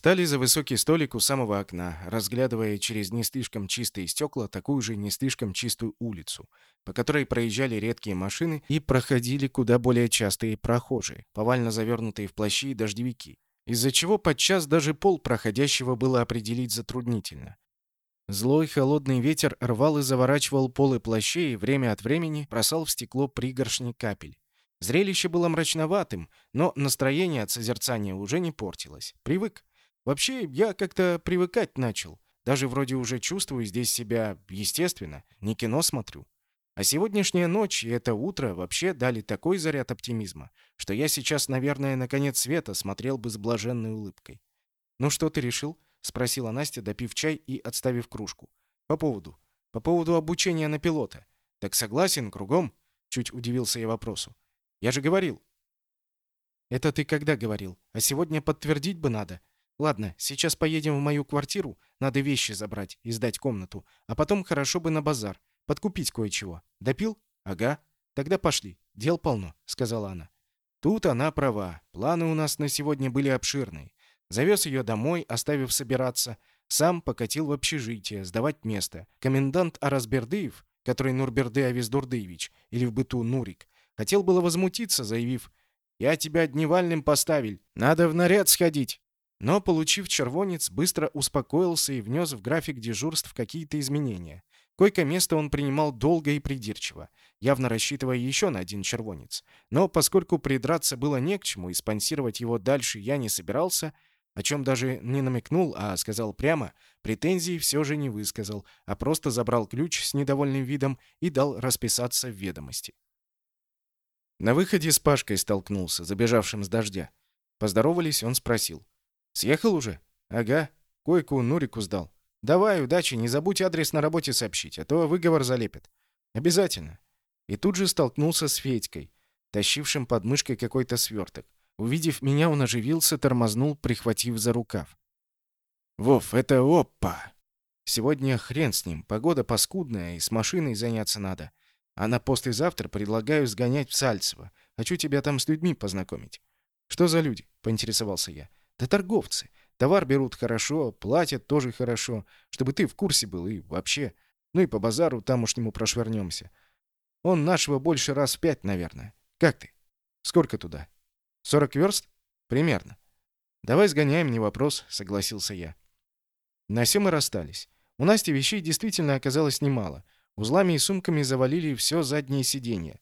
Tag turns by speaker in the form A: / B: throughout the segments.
A: Встали за высокий столик у самого окна, разглядывая через не слишком чистые стекла такую же не слишком чистую улицу, по которой проезжали редкие машины и проходили куда более частые прохожие, повально завернутые в плащи и дождевики, из-за чего подчас даже пол проходящего было определить затруднительно. Злой холодный ветер рвал и заворачивал полы плащей и время от времени бросал в стекло пригоршни капель. Зрелище было мрачноватым, но настроение от созерцания уже не портилось. Привык. Вообще, я как-то привыкать начал. Даже вроде уже чувствую здесь себя естественно, не кино смотрю. А сегодняшняя ночь и это утро вообще дали такой заряд оптимизма, что я сейчас, наверное, на конец света смотрел бы с блаженной улыбкой. «Ну что ты решил?» — спросила Настя, допив чай и отставив кружку. «По поводу. По поводу обучения на пилота. Так согласен, кругом?» — чуть удивился я вопросу. «Я же говорил». «Это ты когда говорил? А сегодня подтвердить бы надо. Ладно, сейчас поедем в мою квартиру, надо вещи забрать и сдать комнату, а потом хорошо бы на базар, подкупить кое-чего. Допил? Ага. Тогда пошли, дел полно», — сказала она. Тут она права. Планы у нас на сегодня были обширные. Завез ее домой, оставив собираться. Сам покатил в общежитие, сдавать место. Комендант Аразбердыев, который Нурберды Авиздурдыевич, или в быту Нурик, хотел было возмутиться, заявив «Я тебя дневальным поставил, надо в наряд сходить». Но, получив червонец, быстро успокоился и внес в график дежурств какие-то изменения. Койко-место он принимал долго и придирчиво, явно рассчитывая еще на один червонец. Но поскольку придраться было не к чему и спонсировать его дальше я не собирался, о чем даже не намекнул, а сказал прямо, претензий все же не высказал, а просто забрал ключ с недовольным видом и дал расписаться в ведомости. На выходе с Пашкой столкнулся, забежавшим с дождя. Поздоровались, он спросил. «Съехал уже?» «Ага. Койку Нурику сдал. Давай, удачи, не забудь адрес на работе сообщить, а то выговор залепит». «Обязательно». И тут же столкнулся с Федькой, тащившим под мышкой какой-то сверток. Увидев меня, он оживился, тормознул, прихватив за рукав. «Вов, это опа! Сегодня хрен с ним, погода паскудная, и с машиной заняться надо. А на послезавтра предлагаю сгонять в Сальцево. Хочу тебя там с людьми познакомить». «Что за люди?» — поинтересовался я. «Да торговцы. Товар берут хорошо, платят тоже хорошо, чтобы ты в курсе был и вообще. Ну и по базару тамошнему прошвырнемся. Он нашего больше раз в пять, наверное. Как ты? Сколько туда?» «Сорок верст?» «Примерно». «Давай сгоняем, не вопрос», — согласился я. На все мы расстались. У Насти вещей действительно оказалось немало. Узлами и сумками завалили все заднее сиденье.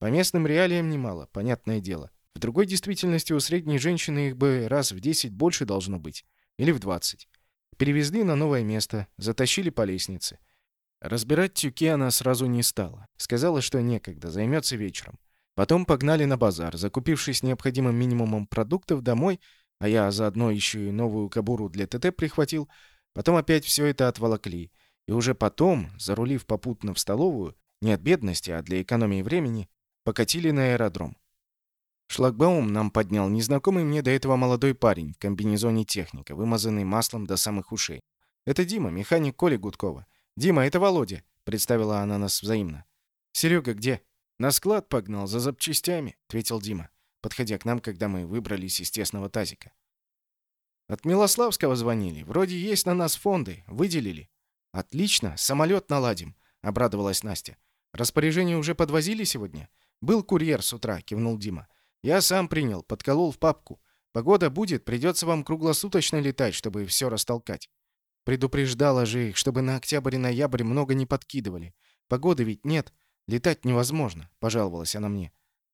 A: По местным реалиям немало, понятное дело. В другой действительности у средней женщины их бы раз в 10 больше должно быть. Или в 20. Перевезли на новое место, затащили по лестнице. Разбирать тюки она сразу не стала. Сказала, что некогда, займется вечером. Потом погнали на базар, закупившись необходимым минимумом продуктов домой, а я заодно еще и новую кабуру для ТТ прихватил, потом опять все это отволокли. И уже потом, зарулив попутно в столовую, не от бедности, а для экономии времени, покатили на аэродром. Шлагбаум нам поднял незнакомый мне до этого молодой парень в комбинезоне техника, вымазанный маслом до самых ушей. «Это Дима, механик Коли Гудкова». «Дима, это Володя», — представила она нас взаимно. «Серега где?» «На склад погнал, за запчастями», — ответил Дима, подходя к нам, когда мы выбрались из тесного тазика. «От Милославского звонили. Вроде есть на нас фонды. Выделили». «Отлично, самолет наладим», — обрадовалась Настя. «Распоряжение уже подвозили сегодня?» «Был курьер с утра», — кивнул Дима. «Я сам принял, подколол в папку. Погода будет, придется вам круглосуточно летать, чтобы все растолкать». Предупреждала же их, чтобы на октябрь и ноябрь много не подкидывали. Погоды ведь нет. Летать невозможно, пожаловалась она мне.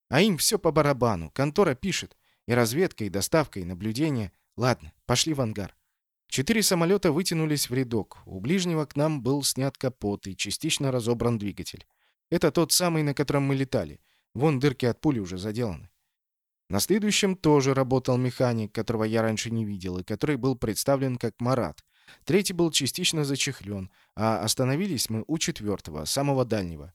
A: А им все по барабану. Контора пишет. И разведка, и доставка, и наблюдение. Ладно, пошли в ангар. Четыре самолета вытянулись в рядок. У ближнего к нам был снят капот и частично разобран двигатель. Это тот самый, на котором мы летали. Вон дырки от пули уже заделаны. На следующем тоже работал механик, которого я раньше не видел, и который был представлен как Марат. Третий был частично зачехлен, а остановились мы у четвертого, самого дальнего.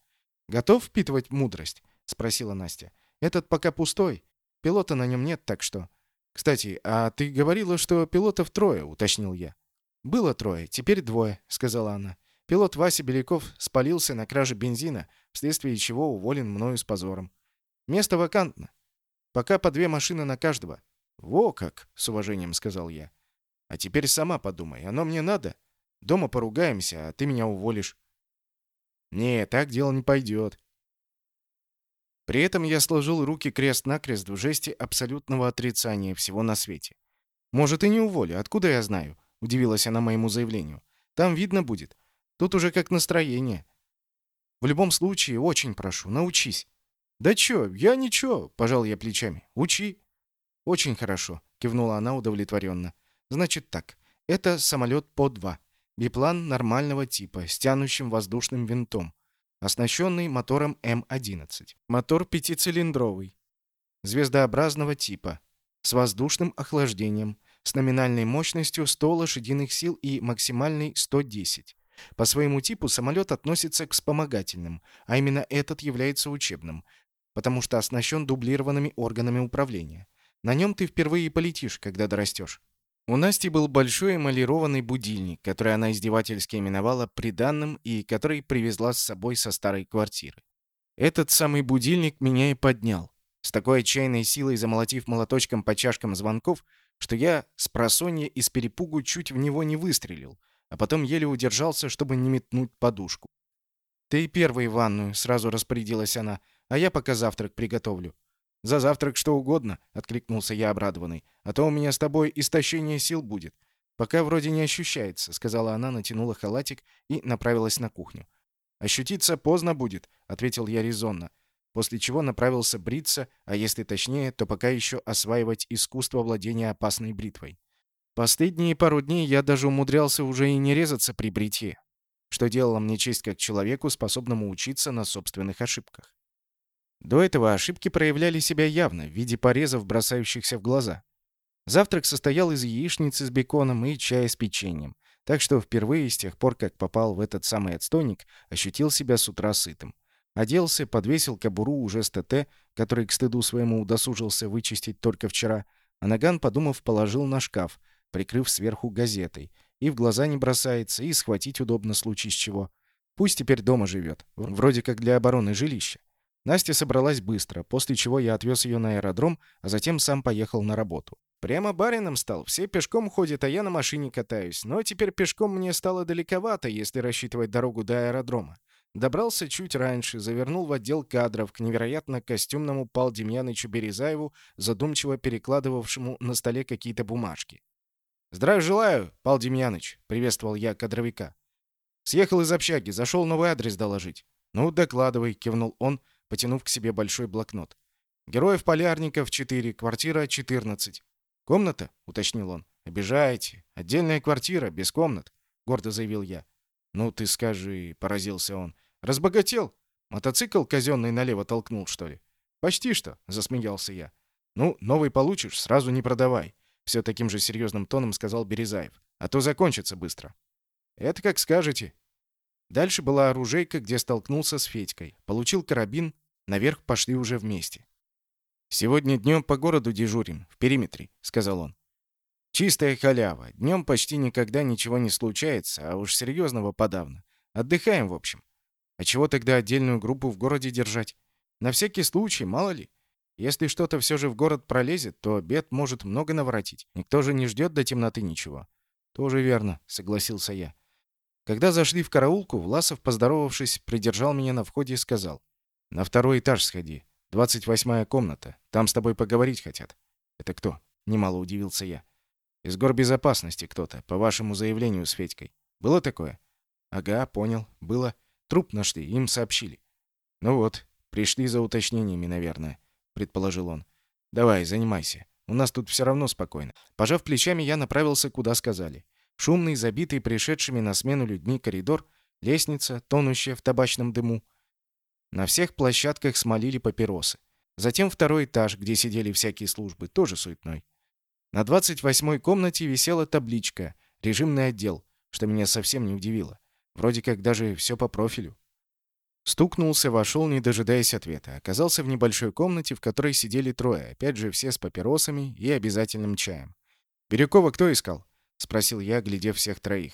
A: «Готов впитывать мудрость?» — спросила Настя. «Этот пока пустой. Пилота на нем нет, так что...» «Кстати, а ты говорила, что пилотов трое», — уточнил я. «Было трое, теперь двое», — сказала она. Пилот Вася Беляков спалился на краже бензина, вследствие чего уволен мною с позором. Место вакантно. Пока по две машины на каждого. «Во как!» — с уважением сказал я. А теперь сама подумай, оно мне надо? Дома поругаемся, а ты меня уволишь. Не, так дело не пойдет. При этом я сложил руки крест-накрест в жесте абсолютного отрицания всего на свете. «Может, и не уволю. Откуда я знаю?» — удивилась она моему заявлению. «Там видно будет. Тут уже как настроение. В любом случае, очень прошу, научись». «Да чё, я ничего», — пожал я плечами. «Учи». «Очень хорошо», — кивнула она удовлетворенно. «Значит так, это самолет По-2. Биплан нормального типа, с тянущим воздушным винтом оснащенный мотором М-11. Мотор пятицилиндровый, звездообразного типа, с воздушным охлаждением, с номинальной мощностью 100 лошадиных сил и максимальной 110. По своему типу самолет относится к вспомогательным, а именно этот является учебным, потому что оснащен дублированными органами управления. На нем ты впервые полетишь, когда дорастешь. У Насти был большой эмалированный будильник, который она издевательски именовала приданным и который привезла с собой со старой квартиры. Этот самый будильник меня и поднял, с такой отчаянной силой замолотив молоточком по чашкам звонков, что я с просонья из перепугу чуть в него не выстрелил, а потом еле удержался, чтобы не метнуть подушку. «Ты первый в ванную», — сразу распорядилась она, «а я пока завтрак приготовлю». «За завтрак что угодно», — откликнулся я обрадованный. «А то у меня с тобой истощение сил будет». «Пока вроде не ощущается», — сказала она, натянула халатик и направилась на кухню. «Ощутиться поздно будет», — ответил я резонно, после чего направился бриться, а если точнее, то пока еще осваивать искусство владения опасной бритвой. Последние пару дней я даже умудрялся уже и не резаться при бритье, что делало мне честь как человеку, способному учиться на собственных ошибках. До этого ошибки проявляли себя явно, в виде порезов, бросающихся в глаза. Завтрак состоял из яичницы с беконом и чая с печеньем, так что впервые с тех пор, как попал в этот самый отстойник, ощутил себя с утра сытым. Оделся, подвесил кобуру уже с ТТ, который к стыду своему удосужился вычистить только вчера, а наган, подумав, положил на шкаф, прикрыв сверху газетой. И в глаза не бросается, и схватить удобно случай с чего. Пусть теперь дома живет, вроде как для обороны жилища. Настя собралась быстро, после чего я отвез ее на аэродром, а затем сам поехал на работу. Прямо барином стал, все пешком ходят, а я на машине катаюсь. Но теперь пешком мне стало далековато, если рассчитывать дорогу до аэродрома. Добрался чуть раньше, завернул в отдел кадров к невероятно костюмному Пал Демьянычу Березаеву, задумчиво перекладывавшему на столе какие-то бумажки. «Здравия желаю, Пал Демьяныч», — приветствовал я кадровика. «Съехал из общаги, зашел новый адрес доложить». «Ну, докладывай», — кивнул он, — потянув к себе большой блокнот. «Героев полярников 4, квартира 14». «Комната?» — уточнил он. «Обижаете. Отдельная квартира, без комнат», — гордо заявил я. «Ну ты скажи», — поразился он. «Разбогател? Мотоцикл казенный налево толкнул, что ли?» «Почти что», — засмеялся я. «Ну, новый получишь, сразу не продавай», — все таким же серьезным тоном сказал Березаев. «А то закончится быстро». «Это как скажете». Дальше была оружейка, где столкнулся с Федькой. Получил карабин, Наверх пошли уже вместе. «Сегодня днем по городу дежурим, в периметре», — сказал он. «Чистая халява. Днем почти никогда ничего не случается, а уж серьезного подавно. Отдыхаем, в общем. А чего тогда отдельную группу в городе держать? На всякий случай, мало ли. Если что-то все же в город пролезет, то бед может много наворотить. Никто же не ждет до темноты ничего». «Тоже верно», — согласился я. Когда зашли в караулку, Власов, поздоровавшись, придержал меня на входе и сказал. «На второй этаж сходи. Двадцать восьмая комната. Там с тобой поговорить хотят». «Это кто?» — немало удивился я. «Из горбезопасности кто-то, по вашему заявлению с Федькой. Было такое?» «Ага, понял. Было. Труп нашли, им сообщили». «Ну вот, пришли за уточнениями, наверное», — предположил он. «Давай, занимайся. У нас тут все равно спокойно». Пожав плечами, я направился, куда сказали. Шумный, забитый пришедшими на смену людьми коридор, лестница, тонущая в табачном дыму, на всех площадках смолили папиросы. Затем второй этаж, где сидели всякие службы, тоже суетной. На 28-й комнате висела табличка «Режимный отдел», что меня совсем не удивило. Вроде как даже все по профилю. Стукнулся, вошел, не дожидаясь ответа. Оказался в небольшой комнате, в которой сидели трое, опять же все с папиросами и обязательным чаем. «Бирюкова кто искал?» — спросил я, глядев всех троих.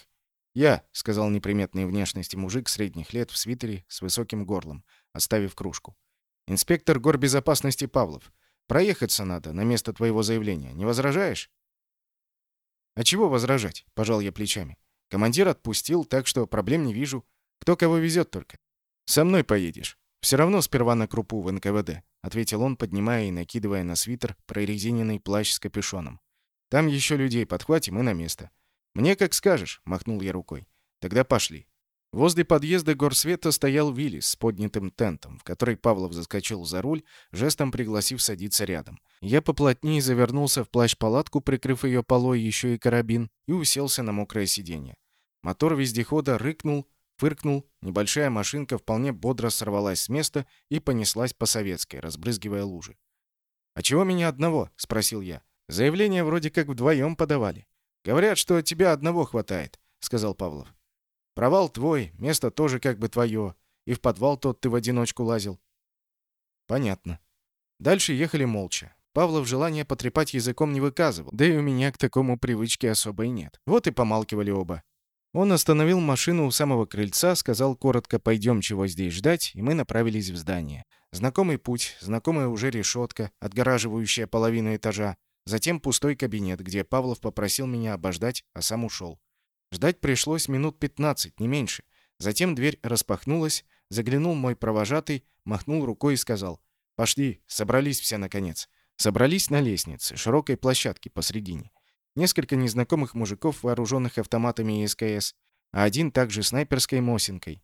A: «Я», — сказал неприметной внешности мужик средних лет в свитере с высоким горлом, оставив кружку. «Инспектор горбезопасности Павлов. Проехаться надо на место твоего заявления. Не возражаешь?» «А чего возражать?» — пожал я плечами. «Командир отпустил, так что проблем не вижу. Кто кого везет только?» «Со мной поедешь. Все равно сперва на крупу в НКВД», — ответил он, поднимая и накидывая на свитер прорезиненный плащ с капюшоном. «Там еще людей подхватим и на место». «Мне как скажешь», — махнул я рукой. «Тогда пошли». Возле подъезда горсвета стоял Виллис с поднятым тентом, в который Павлов заскочил за руль, жестом пригласив садиться рядом. Я поплотнее завернулся в плащ-палатку, прикрыв ее полой еще и карабин, и уселся на мокрое сиденье. Мотор вездехода рыкнул, фыркнул, небольшая машинка вполне бодро сорвалась с места и понеслась по советской, разбрызгивая лужи. «А чего меня одного?» — спросил я. «Заявление вроде как вдвоем подавали. Говорят, что тебя одного хватает», — сказал Павлов. Провал твой, место тоже как бы твое. И в подвал тот ты в одиночку лазил. Понятно. Дальше ехали молча. Павлов желания потрепать языком не выказывал, да и у меня к такому привычки особой нет. Вот и помалкивали оба. Он остановил машину у самого крыльца, сказал коротко «пойдем, чего здесь ждать», и мы направились в здание. Знакомый путь, знакомая уже решетка, отгораживающая половину этажа, затем пустой кабинет, где Павлов попросил меня обождать, а сам ушел. Ждать пришлось минут 15, не меньше. Затем дверь распахнулась, заглянул мой провожатый, махнул рукой и сказал «Пошли, собрались все наконец». Собрались на лестнице, широкой площадке посредине. Несколько незнакомых мужиков, вооруженных автоматами и СКС, а один также снайперской Мосинкой.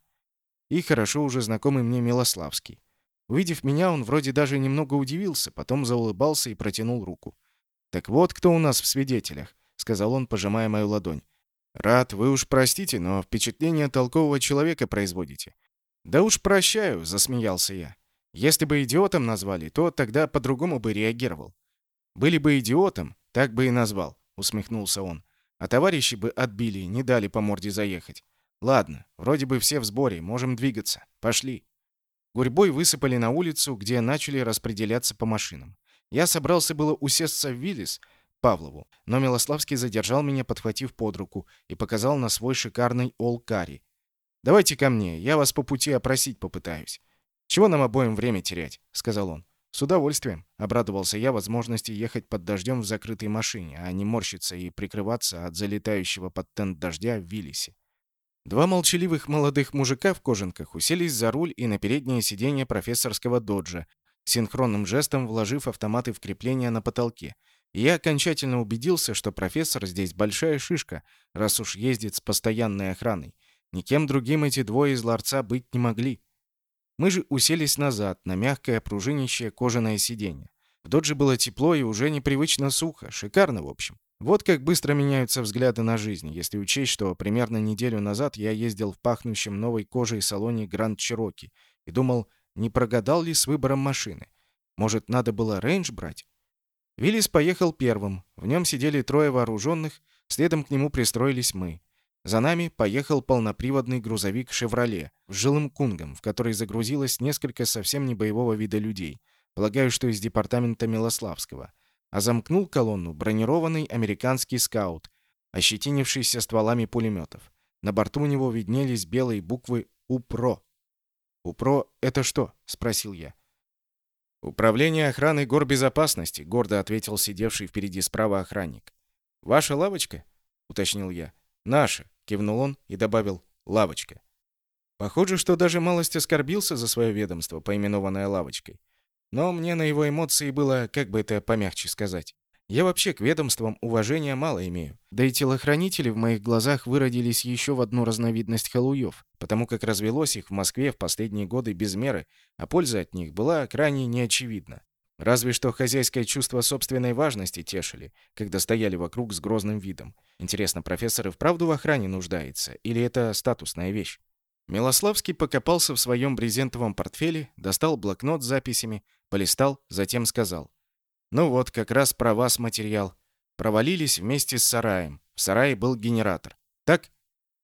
A: И хорошо уже знакомый мне Милославский. Увидев меня, он вроде даже немного удивился, потом заулыбался и протянул руку. «Так вот кто у нас в свидетелях», — сказал он, пожимая мою ладонь. «Рад, вы уж простите, но впечатление толкового человека производите». «Да уж прощаю», — засмеялся я. «Если бы идиотом назвали, то тогда по-другому бы реагировал». «Были бы идиотом, так бы и назвал», — усмехнулся он. «А товарищи бы отбили, не дали по морде заехать. Ладно, вроде бы все в сборе, можем двигаться. Пошли». Гурьбой высыпали на улицу, где начали распределяться по машинам. Я собрался было усесться в Виллис, Павлову. Но Милославский задержал меня, подхватив под руку, и показал на свой шикарный олл-карри. «Давайте ко мне, я вас по пути опросить попытаюсь». «Чего нам обоим время терять?» — сказал он. «С удовольствием», — обрадовался я возможности ехать под дождем в закрытой машине, а не морщиться и прикрываться от залетающего под тент дождя в Виллисе. Два молчаливых молодых мужика в кожанках уселись за руль и на переднее сиденье профессорского доджа, синхронным жестом вложив автоматы в крепление на потолке — я окончательно убедился, что профессор здесь большая шишка, раз уж ездит с постоянной охраной. Никем другим эти двое из ларца быть не могли. Мы же уселись назад, на мягкое пружинищее кожаное сиденье. В додже было тепло и уже непривычно сухо. Шикарно, в общем. Вот как быстро меняются взгляды на жизнь, если учесть, что примерно неделю назад я ездил в пахнущем новой кожей салоне Гранд Чироки и думал, не прогадал ли с выбором машины. Может, надо было рейндж брать? Виллис поехал первым. В нем сидели трое вооруженных, следом к нему пристроились мы. За нами поехал полноприводный грузовик «Шевроле» с жилым кунгом, в который загрузилось несколько совсем не боевого вида людей. Полагаю, что из департамента Милославского. А замкнул колонну бронированный американский скаут, ощетинившийся стволами пулеметов. На борту у него виднелись белые буквы «УПРО». «УПРО — это что?» — спросил я. «Управление охраны горбезопасности», — гордо ответил сидевший впереди справа охранник. «Ваша лавочка?» — уточнил я. «Наша», — кивнул он и добавил «лавочка». Похоже, что даже малость оскорбился за свое ведомство, поименованное лавочкой. Но мне на его эмоции было, как бы это помягче сказать. Я вообще к ведомствам уважения мало имею. Да и телохранители в моих глазах выродились еще в одну разновидность халуев, потому как развелось их в Москве в последние годы без меры, а польза от них была крайне неочевидна. Разве что хозяйское чувство собственной важности тешили, когда стояли вокруг с грозным видом. Интересно, профессор и вправду в охране нуждается, или это статусная вещь? Милославский покопался в своем брезентовом портфеле, достал блокнот с записями, полистал, затем сказал. Ну вот, как раз про вас материал. Провалились вместе с сараем. В сарае был генератор. Так?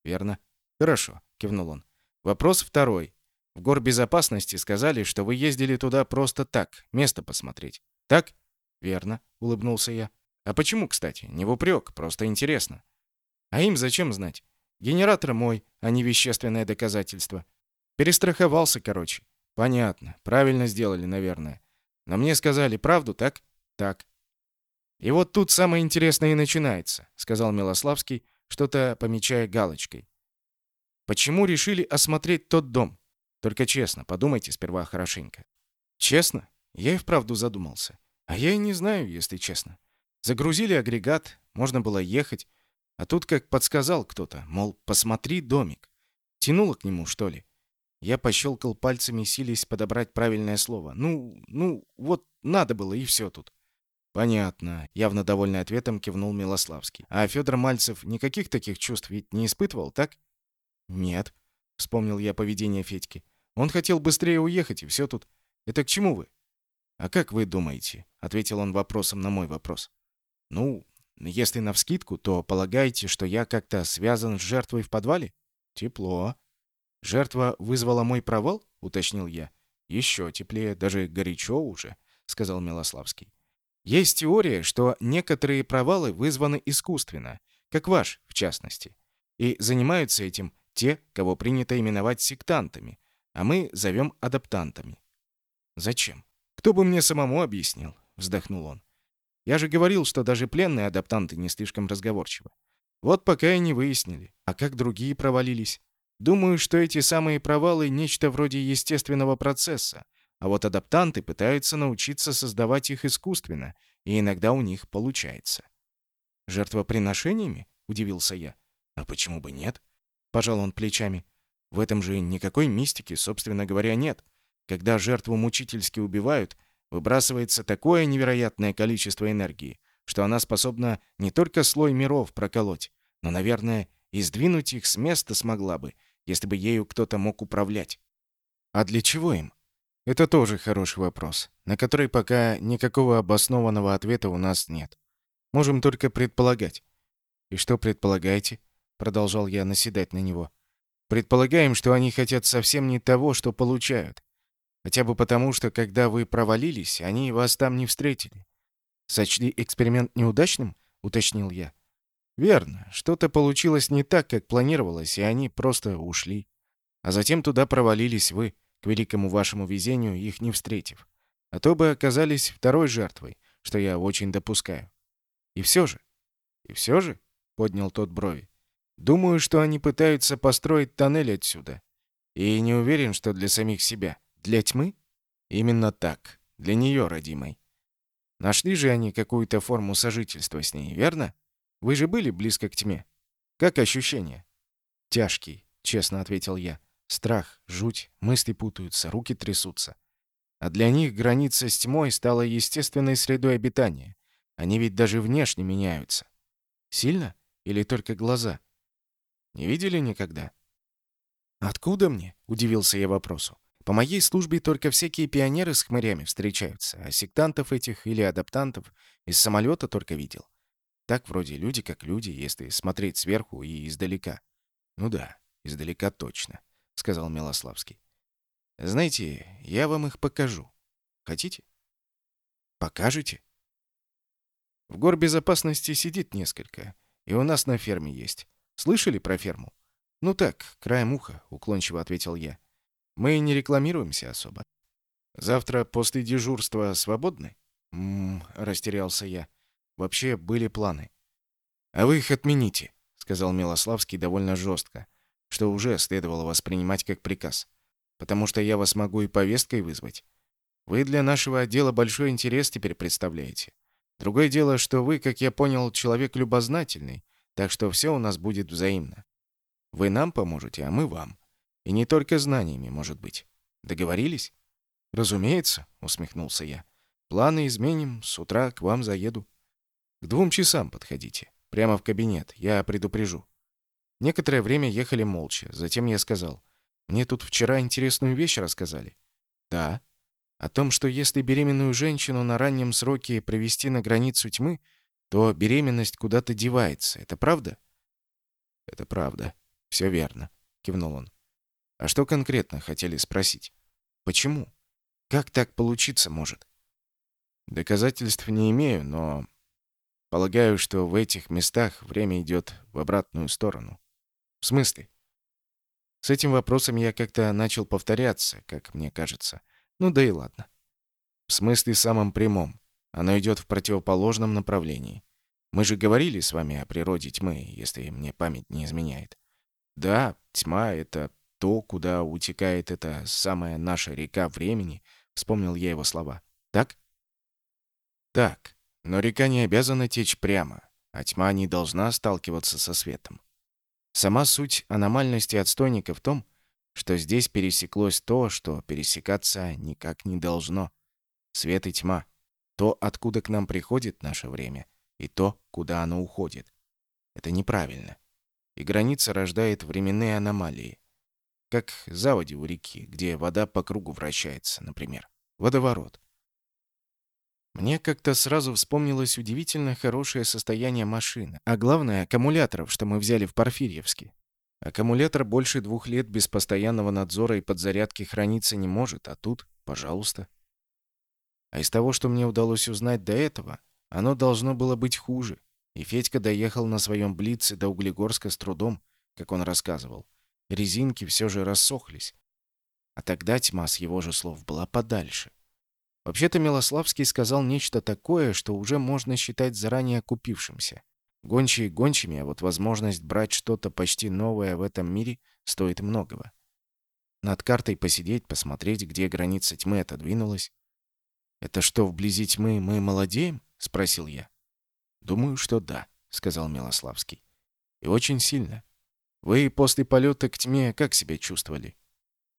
A: Верно. Хорошо, кивнул он. Вопрос второй. В горбезопасности сказали, что вы ездили туда просто так, место посмотреть. Так? Верно, улыбнулся я. А почему, кстати? Не в упрек, просто интересно. А им зачем знать? Генератор мой, а не вещественное доказательство. Перестраховался, короче. Понятно. Правильно сделали, наверное. Но мне сказали правду, так? Так. «И вот тут самое интересное и начинается», — сказал Милославский, что-то помечая галочкой. «Почему решили осмотреть тот дом? Только честно, подумайте сперва хорошенько». «Честно?» Я и вправду задумался. А я и не знаю, если честно. Загрузили агрегат, можно было ехать. А тут как подсказал кто-то, мол, посмотри домик. Тянуло к нему, что ли? Я пощелкал пальцами, силясь подобрать правильное слово. Ну, ну, вот надо было, и все тут. «Понятно», — явно довольный ответом кивнул Милославский. «А Федор Мальцев никаких таких чувств ведь не испытывал, так?» «Нет», — вспомнил я поведение Федьки. «Он хотел быстрее уехать, и все тут. Это к чему вы?» «А как вы думаете?» — ответил он вопросом на мой вопрос. «Ну, если навскидку, то полагаете, что я как-то связан с жертвой в подвале?» «Тепло». «Жертва вызвала мой провал?» — уточнил я. «Еще теплее, даже горячо уже», — сказал Милославский. «Есть теория, что некоторые провалы вызваны искусственно, как ваш, в частности. И занимаются этим те, кого принято именовать сектантами, а мы зовем адаптантами». «Зачем?» «Кто бы мне самому объяснил?» — вздохнул он. «Я же говорил, что даже пленные адаптанты не слишком разговорчивы. Вот пока и не выяснили. А как другие провалились? Думаю, что эти самые провалы — нечто вроде естественного процесса, а вот адаптанты пытаются научиться создавать их искусственно, и иногда у них получается. «Жертвоприношениями?» — удивился я. «А почему бы нет?» — пожал он плечами. «В этом же никакой мистики, собственно говоря, нет. Когда жертву мучительски убивают, выбрасывается такое невероятное количество энергии, что она способна не только слой миров проколоть, но, наверное, и сдвинуть их с места смогла бы, если бы ею кто-то мог управлять. А для чего им? Это тоже хороший вопрос, на который пока никакого обоснованного ответа у нас нет. Можем только предполагать. И что предполагаете? Продолжал я наседать на него. Предполагаем, что они хотят совсем не того, что получают. Хотя бы потому, что когда вы провалились, они вас там не встретили. Сочли эксперимент неудачным? Уточнил я. Верно. Что-то получилось не так, как планировалось, и они просто ушли. А затем туда провалились вы, к великому вашему везению, их не встретив. А то бы оказались второй жертвой, что я очень допускаю. И все же... И все же, поднял тот брови. Думаю, что они пытаются построить тоннель отсюда. И не уверен, что для самих себя. Для тьмы? Именно так. Для нее, родимой. Нашли же они какую-то форму сожительства с ней, верно? Вы же были близко к тьме. Как ощущения? Тяжкий, честно ответил я. Страх, жуть, мысли путаются, руки трясутся. А для них граница с тьмой стала естественной средой обитания. Они ведь даже внешне меняются. Сильно? Или только глаза? Не видели никогда? Откуда мне? Удивился я вопросу. По моей службе только всякие пионеры с хмырями встречаются, а сектантов этих или адаптантов из самолета только видел. Так вроде люди как люди, если смотреть сверху и издалека. Ну да, издалека точно, сказал Милославский. Знаете, я вам их покажу. Хотите? Покажете? В горбезопасности сидит несколько, и у нас на ферме есть. Слышали про ферму? Ну так, краем уха, уклончиво ответил я. Мы не рекламируемся особо. Завтра после дежурства свободны? Мм, растерялся я. Вообще были планы. А вы их отмените, сказал Милославский довольно жестко, что уже следовало воспринимать как приказ. Потому что я вас могу и повесткой вызвать. Вы для нашего отдела большой интерес теперь представляете. Другое дело, что вы, как я понял, человек любознательный, так что все у нас будет взаимно. Вы нам поможете, а мы вам. И не только знаниями, может быть. Договорились? Разумеется, усмехнулся я. Планы изменим, с утра к вам заеду. К двум часам подходите. Прямо в кабинет. Я предупрежу. Некоторое время ехали молча. Затем я сказал. Мне тут вчера интересную вещь рассказали. Да. О том, что если беременную женщину на раннем сроке привести на границу тьмы, то беременность куда-то девается. Это правда? Это правда. Все верно, кивнул он. А что конкретно хотели спросить? Почему? Как так получиться может? Доказательств не имею, но Полагаю, что в этих местах время идет в обратную сторону. В смысле? С этим вопросом я как-то начал повторяться, как мне кажется. Ну да и ладно. В смысле самом прямом. Оно идет в противоположном направлении. Мы же говорили с вами о природе тьмы, если мне память не изменяет. Да, тьма — это то, куда утекает эта самая наша река времени, вспомнил я его слова. Так? Так, но река не обязана течь прямо, а тьма не должна сталкиваться со светом. Сама суть аномальности отстойника в том, что здесь пересеклось то, что пересекаться никак не должно. Свет и тьма. То, откуда к нам приходит наше время, и то, куда оно уходит. Это неправильно. И граница рождает временные аномалии. Как заводи у реки, где вода по кругу вращается, например. Водоворот. Мне как-то сразу вспомнилось удивительно хорошее состояние машины, а главное — аккумуляторов, что мы взяли в Порфирьевске. Аккумулятор больше двух лет без постоянного надзора и подзарядки храниться не может, а тут, пожалуйста. А из того, что мне удалось узнать до этого, оно должно было быть хуже. И Федька доехал на своем Блице до Углегорска с трудом, как он рассказывал. Резинки все же рассохлись. А тогда тьма, с его же слов, была подальше. Вообще-то Милославский сказал нечто такое, что уже можно считать заранее купившимся. Гончие гончими, а вот возможность брать что-то почти новое в этом мире стоит многого. Над картой посидеть, посмотреть, где граница тьмы отодвинулась. «Это что, вблизи тьмы мы молодеем?» — спросил я. «Думаю, что да», — сказал Милославский. «И очень сильно. Вы после полета к тьме как себя чувствовали?»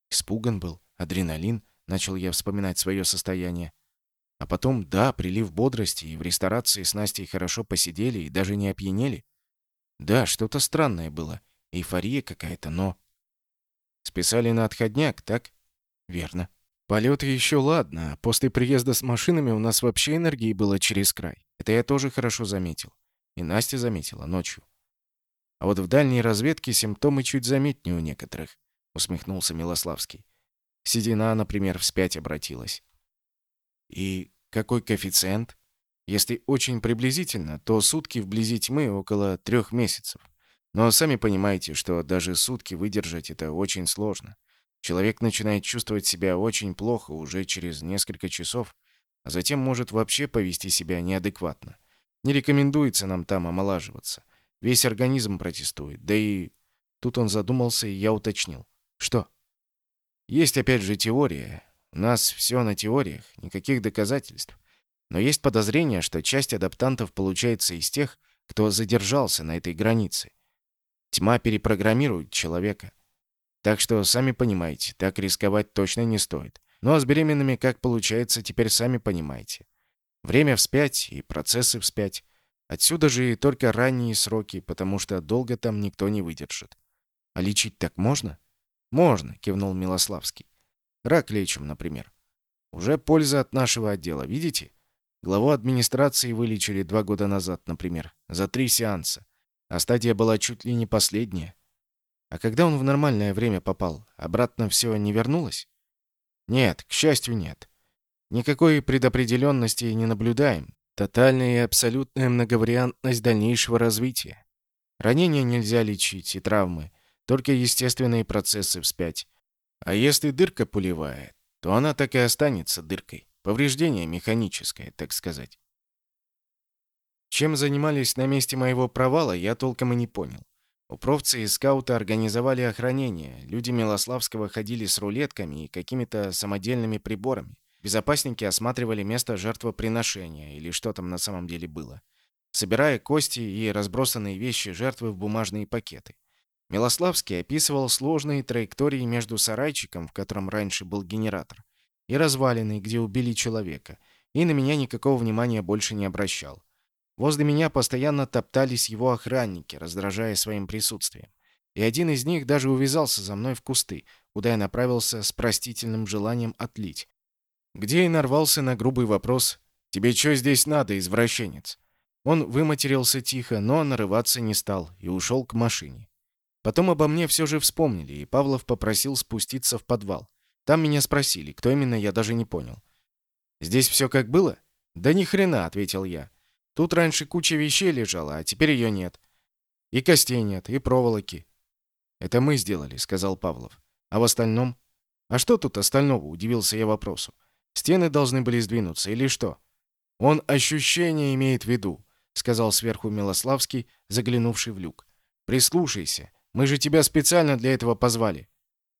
A: Испуган был, адреналин, начал я вспоминать свое состояние. А потом, да, прилив бодрости, и в ресторации с Настей хорошо посидели и даже не опьянели. Да, что-то странное было. Эйфория какая-то, но... Списали на отходняк, так? Верно. Полеты еще ладно, а после приезда с машинами у нас вообще энергии было через край. Это я тоже хорошо заметил. И Настя заметила ночью. А вот в дальней разведке симптомы чуть заметнее у некоторых, усмехнулся Милославский. Седина, например, вспять обратилась. И какой коэффициент? Если очень приблизительно, то сутки вблизи тьмы около трех месяцев. Но сами понимаете, что даже сутки выдержать это очень сложно. Человек начинает чувствовать себя очень плохо уже через несколько часов, а затем может вообще повести себя неадекватно. Не рекомендуется нам там омолаживаться. Весь организм протестует. Да и... Тут он задумался, и я уточнил. Что? Есть опять же теория. У нас все на теориях, никаких доказательств. Но есть подозрение, что часть адаптантов получается из тех, кто задержался на этой границе. Тьма перепрограммирует человека. Так что, сами понимаете, так рисковать точно не стоит. Ну а с беременными, как получается, теперь сами понимаете. Время вспять и процессы вспять. Отсюда же и только ранние сроки, потому что долго там никто не выдержит. А лечить так можно? Можно, кивнул Милославский. Рак лечим, например. Уже польза от нашего отдела, видите? Главу администрации вылечили два года назад, например, за три сеанса. А стадия была чуть ли не последняя. А когда он в нормальное время попал, обратно все не вернулось? Нет, к счастью, нет. Никакой предопределенности не наблюдаем. Тотальная и абсолютная многовариантность дальнейшего развития. Ранения нельзя лечить и травмы, только естественные процессы вспять. А если дырка пулевая, то она так и останется дыркой. Повреждение механическое, так сказать. Чем занимались на месте моего провала, я толком и не понял. Упровцы и скауты организовали охранение. Люди Милославского ходили с рулетками и какими-то самодельными приборами. Безопасники осматривали место жертвоприношения, или что там на самом деле было, собирая кости и разбросанные вещи жертвы в бумажные пакеты. Милославский описывал сложные траектории между сарайчиком, в котором раньше был генератор, и развалиной, где убили человека, и на меня никакого внимания больше не обращал. Возле меня постоянно топтались его охранники, раздражая своим присутствием. И один из них даже увязался за мной в кусты, куда я направился с простительным желанием отлить. Где и нарвался на грубый вопрос «Тебе что здесь надо, извращенец?» Он выматерился тихо, но нарываться не стал и ушел к машине. Потом обо мне все же вспомнили, и Павлов попросил спуститься в подвал. Там меня спросили, кто именно, я даже не понял. «Здесь все как было?» «Да ни хрена», — ответил я. «Тут раньше куча вещей лежала, а теперь ее нет. И костей нет, и проволоки». «Это мы сделали», — сказал Павлов. «А в остальном?» «А что тут остального?» — удивился я вопросу. «Стены должны были сдвинуться или что?» «Он ощущение имеет в виду», — сказал сверху Милославский, заглянувший в люк. «Прислушайся. Мы же тебя специально для этого позвали».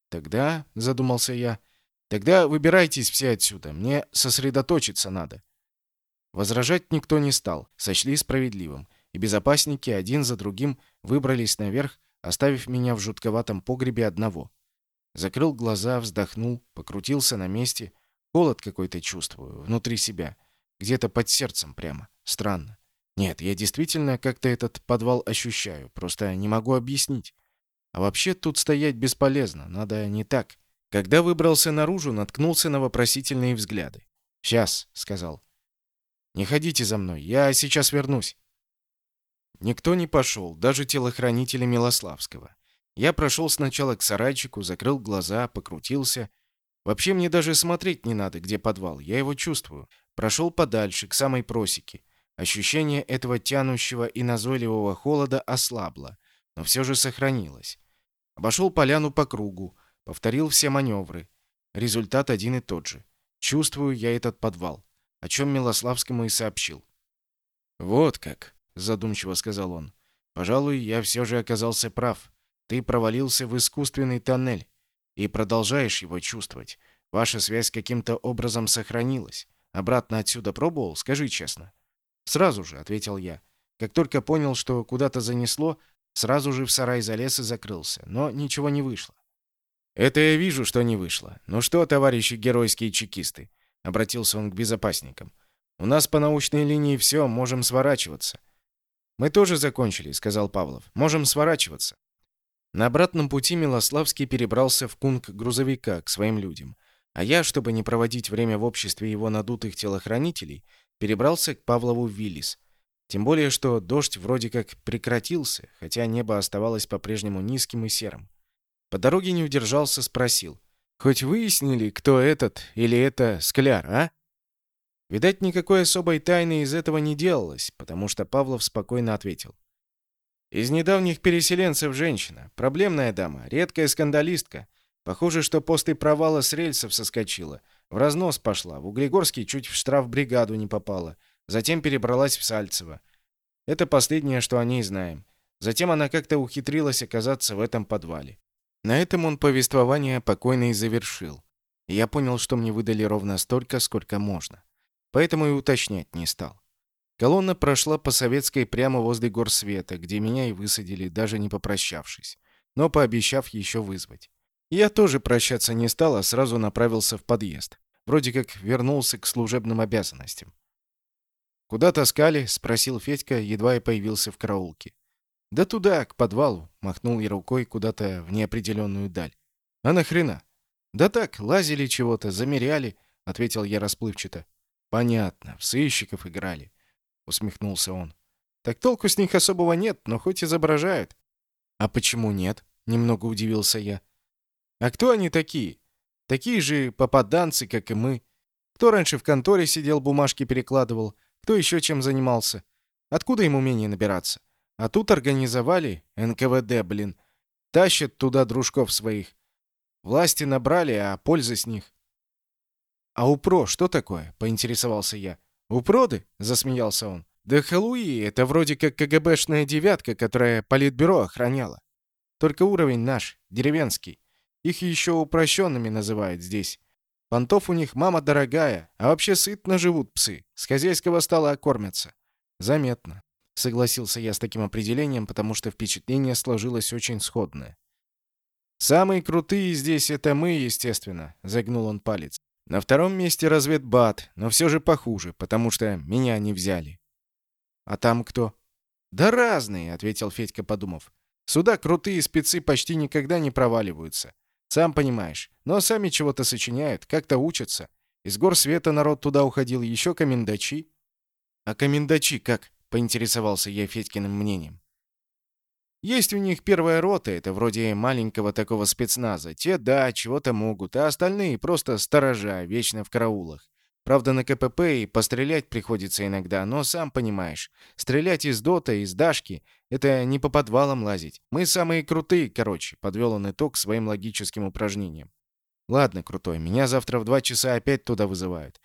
A: «Тогда», — задумался я, — «тогда выбирайтесь все отсюда. Мне сосредоточиться надо». Возражать никто не стал, сочли справедливым, и безопасники один за другим выбрались наверх, оставив меня в жутковатом погребе одного. Закрыл глаза, вздохнул, покрутился на месте. Холод какой-то чувствую, внутри себя. Где-то под сердцем прямо. Странно. Нет, я действительно как-то этот подвал ощущаю, просто не могу объяснить. А вообще тут стоять бесполезно, надо не так. Когда выбрался наружу, наткнулся на вопросительные взгляды. «Сейчас», — сказал. «Не ходите за мной, я сейчас вернусь». Никто не пошел, даже телохранители Милославского. Я прошел сначала к сарайчику, закрыл глаза, покрутился. Вообще мне даже смотреть не надо, где подвал, я его чувствую. Прошел подальше, к самой просеке. Ощущение этого тянущего и назойливого холода ослабло, но все же сохранилось. Обошел поляну по кругу, повторил все маневры. Результат один и тот же. Чувствую я этот подвал, о чем Милославскому и сообщил. «Вот как», — задумчиво сказал он. «Пожалуй, я все же оказался прав. Ты провалился в искусственный тоннель и продолжаешь его чувствовать. Ваша связь каким-то образом сохранилась. Обратно отсюда пробовал? Скажи честно». «Сразу же», — ответил я. Как только понял, что куда-то занесло, сразу же в сарай залез и закрылся. Но ничего не вышло. «Это я вижу, что не вышло. Ну что, товарищи геройские чекисты?» — обратился он к безопасникам. «У нас по научной линии все, можем сворачиваться. «Мы тоже закончили», — сказал Павлов. «Можем сворачиваться». На обратном пути Милославский перебрался в кунг грузовика к своим людям, а я, чтобы не проводить время в обществе его надутых телохранителей, перебрался к Павлову в Виллис. Тем более, что дождь вроде как прекратился, хотя небо оставалось по-прежнему низким и серым. По дороге не удержался, спросил. «Хоть выяснили, кто этот или это Скляр, а?» Видать, никакой особой тайны из этого не делалось, потому что Павлов спокойно ответил. Из недавних переселенцев женщина. Проблемная дама, редкая скандалистка. Похоже, что после провала с рельсов соскочила. В разнос пошла, в Углегорский чуть в штрафбригаду не попала. Затем перебралась в Сальцево. Это последнее, что о ней знаем. Затем она как-то ухитрилась оказаться в этом подвале. На этом он повествование покойно и завершил. И я понял, что мне выдали ровно столько, сколько можно поэтому и уточнять не стал. Колонна прошла по Советской прямо возле гор Света, где меня и высадили, даже не попрощавшись, но пообещав еще вызвать. Я тоже прощаться не стал, а сразу направился в подъезд. Вроде как вернулся к служебным обязанностям. «Куда таскали?» — спросил Федька, едва я появился в караулке. «Да туда, к подвалу», — махнул я рукой куда-то в неопределенную даль. «А нахрена?» «Да так, лазили чего-то, замеряли», — ответил я расплывчато. «Понятно, в сыщиков играли», — усмехнулся он. «Так толку с них особого нет, но хоть изображают». «А почему нет?» — немного удивился я. «А кто они такие? Такие же попаданцы, как и мы. Кто раньше в конторе сидел, бумажки перекладывал, кто еще чем занимался. Откуда им умение набираться? А тут организовали, НКВД, блин, тащат туда дружков своих. Власти набрали, а пользы с них. «А УПРО что такое?» — поинтересовался я. «УПРОДы?» — засмеялся он. «Да Хэллоуи — это вроде как КГБшная девятка, которая политбюро охраняла. Только уровень наш, деревенский. Их еще упрощенными называют здесь. Понтов у них мама дорогая, а вообще сытно живут псы. С хозяйского стола кормятся». «Заметно», — согласился я с таким определением, потому что впечатление сложилось очень сходное. «Самые крутые здесь — это мы, естественно», — загнул он палец. На втором месте разведбат, но все же похуже, потому что меня не взяли. А там кто? Да разные, ответил Федька, подумав. Сюда крутые спецы почти никогда не проваливаются. Сам понимаешь. Но сами чего-то сочиняют, как-то учатся. Из гор света народ туда уходил, еще комендачи. А комендачи как? Поинтересовался я Федькиным мнением. Есть у них первая рота, это вроде маленького такого спецназа. Те, да, чего-то могут, а остальные просто сторожа, вечно в караулах. Правда, на КПП и пострелять приходится иногда, но сам понимаешь. Стрелять из дота, из дашки — это не по подвалам лазить. Мы самые крутые, короче, — подвел он итог своим логическим упражнением. Ладно, крутой, меня завтра в два часа опять туда вызывают.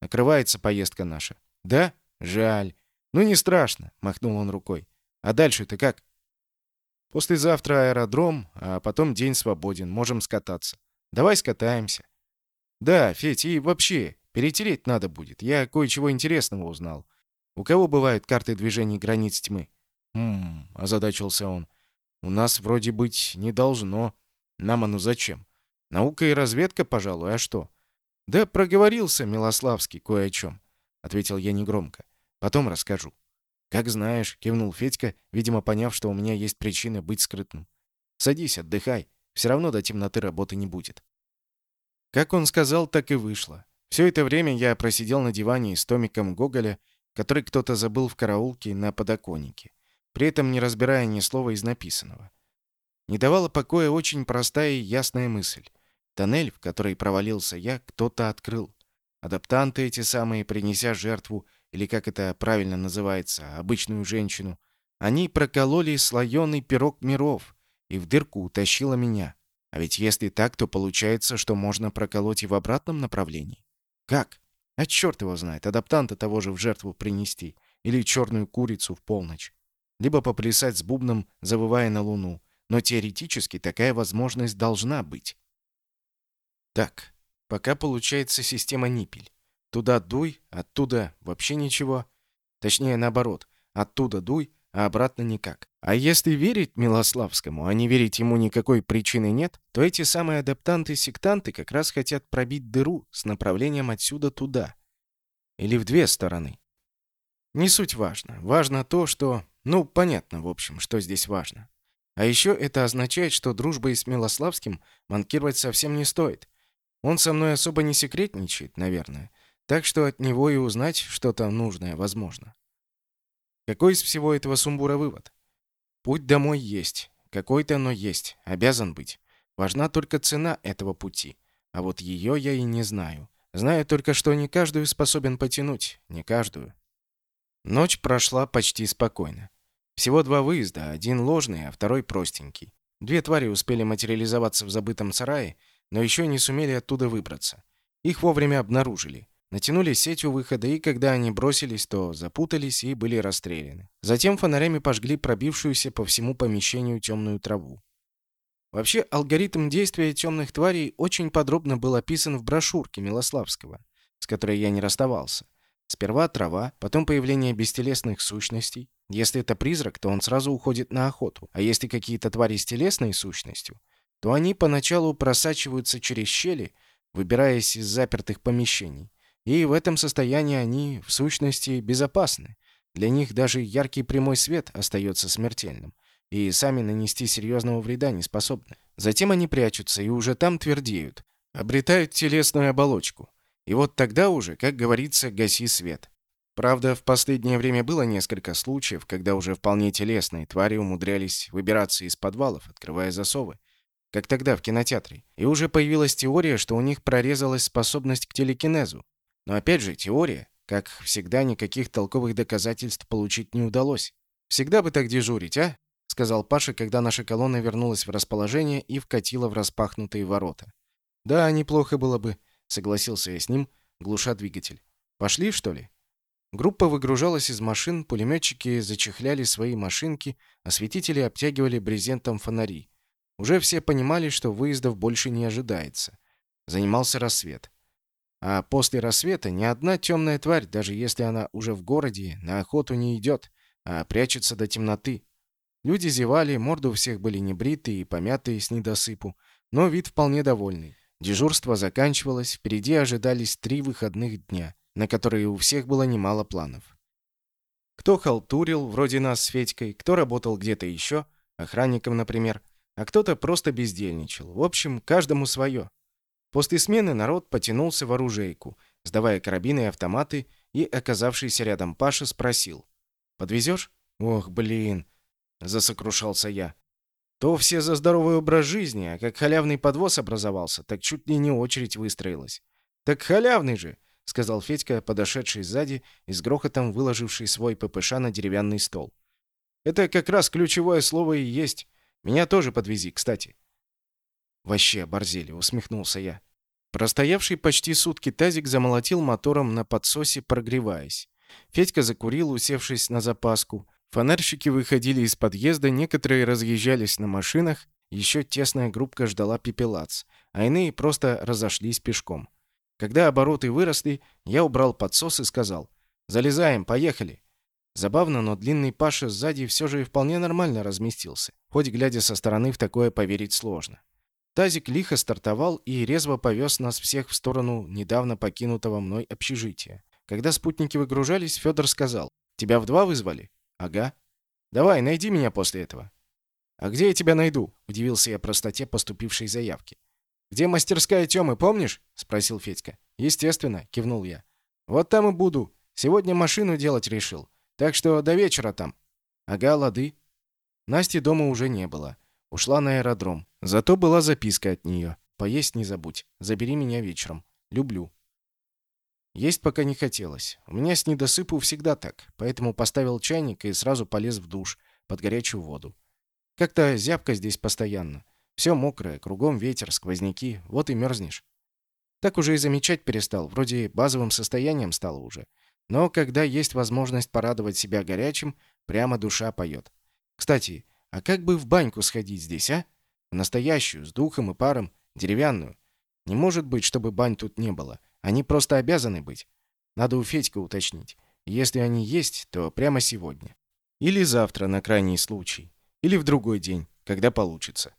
A: Накрывается поездка наша. «Да? Жаль. Ну, не страшно», — махнул он рукой. «А дальше-то как?» «Послезавтра аэродром, а потом день свободен. Можем скататься. Давай скатаемся». «Да, Федь, и вообще, перетереть надо будет. Я кое-чего интересного узнал. У кого бывают карты движений границ тьмы?» «Хм...» — озадачился он. «У нас вроде быть не должно. Нам оно зачем? Наука и разведка, пожалуй, а что?» «Да проговорился Милославский кое о чем», — ответил я негромко. «Потом расскажу». «Как знаешь», — кивнул Федька, видимо, поняв, что у меня есть причина быть скрытным. «Садись, отдыхай. Все равно до темноты работы не будет». Как он сказал, так и вышло. Все это время я просидел на диване с томиком Гоголя, который кто-то забыл в караулке на подоконнике, при этом не разбирая ни слова из написанного. Не давала покоя очень простая и ясная мысль. Тоннель, в который провалился я, кто-то открыл. Адаптанты эти самые, принеся жертву, или как это правильно называется, обычную женщину, они прокололи слоеный пирог миров, и в дырку утащило меня. А ведь если так, то получается, что можно проколоть и в обратном направлении. Как? А черт его знает, адаптанта того же в жертву принести. Или черную курицу в полночь. Либо поплясать с бубном, завывая на луну. Но теоретически такая возможность должна быть. Так, пока получается система ниппель. Туда дуй, оттуда вообще ничего. Точнее, наоборот. Оттуда дуй, а обратно никак. А если верить Милославскому, а не верить ему никакой причины нет, то эти самые адаптанты-сектанты как раз хотят пробить дыру с направлением отсюда туда. Или в две стороны. Не суть важно. Важно то, что... Ну, понятно, в общем, что здесь важно. А еще это означает, что дружбой с Милославским манкировать совсем не стоит. Он со мной особо не секретничает, наверное. Так что от него и узнать что-то нужное возможно. Какой из всего этого сумбура вывод? Путь домой есть. Какой-то, но есть. Обязан быть. Важна только цена этого пути. А вот ее я и не знаю. Знаю только, что не каждую способен потянуть. Не каждую. Ночь прошла почти спокойно. Всего два выезда, один ложный, а второй простенький. Две твари успели материализоваться в забытом сарае, но еще не сумели оттуда выбраться. Их вовремя обнаружили. Натянули сеть у выхода, и когда они бросились, то запутались и были расстреляны. Затем фонарями пожгли пробившуюся по всему помещению темную траву. Вообще, алгоритм действия темных тварей очень подробно был описан в брошюрке Милославского, с которой я не расставался. Сперва трава, потом появление бестелесных сущностей. Если это призрак, то он сразу уходит на охоту. А если какие-то твари с телесной сущностью, то они поначалу просачиваются через щели, выбираясь из запертых помещений. И в этом состоянии они, в сущности, безопасны. Для них даже яркий прямой свет остается смертельным. И сами нанести серьезного вреда не способны. Затем они прячутся и уже там твердеют. Обретают телесную оболочку. И вот тогда уже, как говорится, гаси свет. Правда, в последнее время было несколько случаев, когда уже вполне телесные твари умудрялись выбираться из подвалов, открывая засовы как тогда в кинотеатре. И уже появилась теория, что у них прорезалась способность к телекинезу. Но опять же, теория. Как всегда, никаких толковых доказательств получить не удалось. «Всегда бы так дежурить, а?» — сказал Паша, когда наша колонна вернулась в расположение и вкатила в распахнутые ворота. «Да, неплохо было бы», — согласился я с ним, глуша двигатель. «Пошли, что ли?» Группа выгружалась из машин, пулеметчики зачехляли свои машинки, осветители обтягивали брезентом фонари. Уже все понимали, что выездов больше не ожидается. Занимался рассвет. А после рассвета ни одна темная тварь, даже если она уже в городе, на охоту не идет, а прячется до темноты. Люди зевали, морды у всех были небритые и помятые с недосыпу, но вид вполне довольный. Дежурство заканчивалось, впереди ожидались три выходных дня, на которые у всех было немало планов. Кто халтурил, вроде нас с Федькой, кто работал где-то еще, охранником, например, а кто-то просто бездельничал. В общем, каждому свое. После смены народ потянулся в оружейку, сдавая карабины и автоматы, и оказавшийся рядом Паша спросил. «Подвезешь?» «Ох, блин!» — засокрушался я. То все за здоровый образ жизни, а как халявный подвоз образовался, так чуть ли не очередь выстроилась. «Так халявный же!» — сказал Федька, подошедший сзади и с грохотом выложивший свой ППШ на деревянный стол. «Это как раз ключевое слово и есть. Меня тоже подвези, кстати». «Вообще оборзели», — усмехнулся я. Простоявший почти сутки тазик замолотил мотором на подсосе, прогреваясь. Федька закурил, усевшись на запаску. Фонарщики выходили из подъезда, некоторые разъезжались на машинах, еще тесная группка ждала пепелац, а иные просто разошлись пешком. Когда обороты выросли, я убрал подсос и сказал «Залезаем, поехали». Забавно, но длинный Паша сзади все же вполне нормально разместился. Хоть, глядя со стороны, в такое поверить сложно. Тазик лихо стартовал и резво повез нас всех в сторону недавно покинутого мной общежития. Когда спутники выгружались, Федор сказал, «Тебя в два вызвали?» «Ага». «Давай, найди меня после этого». «А где я тебя найду?» — удивился я простоте поступившей заявки. «Где мастерская Тёмы, помнишь?» — спросил Федька. «Естественно», — кивнул я. «Вот там и буду. Сегодня машину делать решил. Так что до вечера там». «Ага, лады». Насти дома уже не было. Ушла на аэродром. Зато была записка от нее. «Поесть не забудь. Забери меня вечером. Люблю». Есть пока не хотелось. У меня с недосыпу всегда так, поэтому поставил чайник и сразу полез в душ, под горячую воду. Как-то зябко здесь постоянно. Все мокрое, кругом ветер, сквозняки, вот и мерзнешь. Так уже и замечать перестал, вроде базовым состоянием стало уже. Но когда есть возможность порадовать себя горячим, прямо душа поет. Кстати, а как бы в баньку сходить здесь, а? В настоящую, с духом и паром, деревянную. Не может быть, чтобы бань тут не было. Они просто обязаны быть. Надо у Федька уточнить. Если они есть, то прямо сегодня. Или завтра, на крайний случай. Или в другой день, когда получится.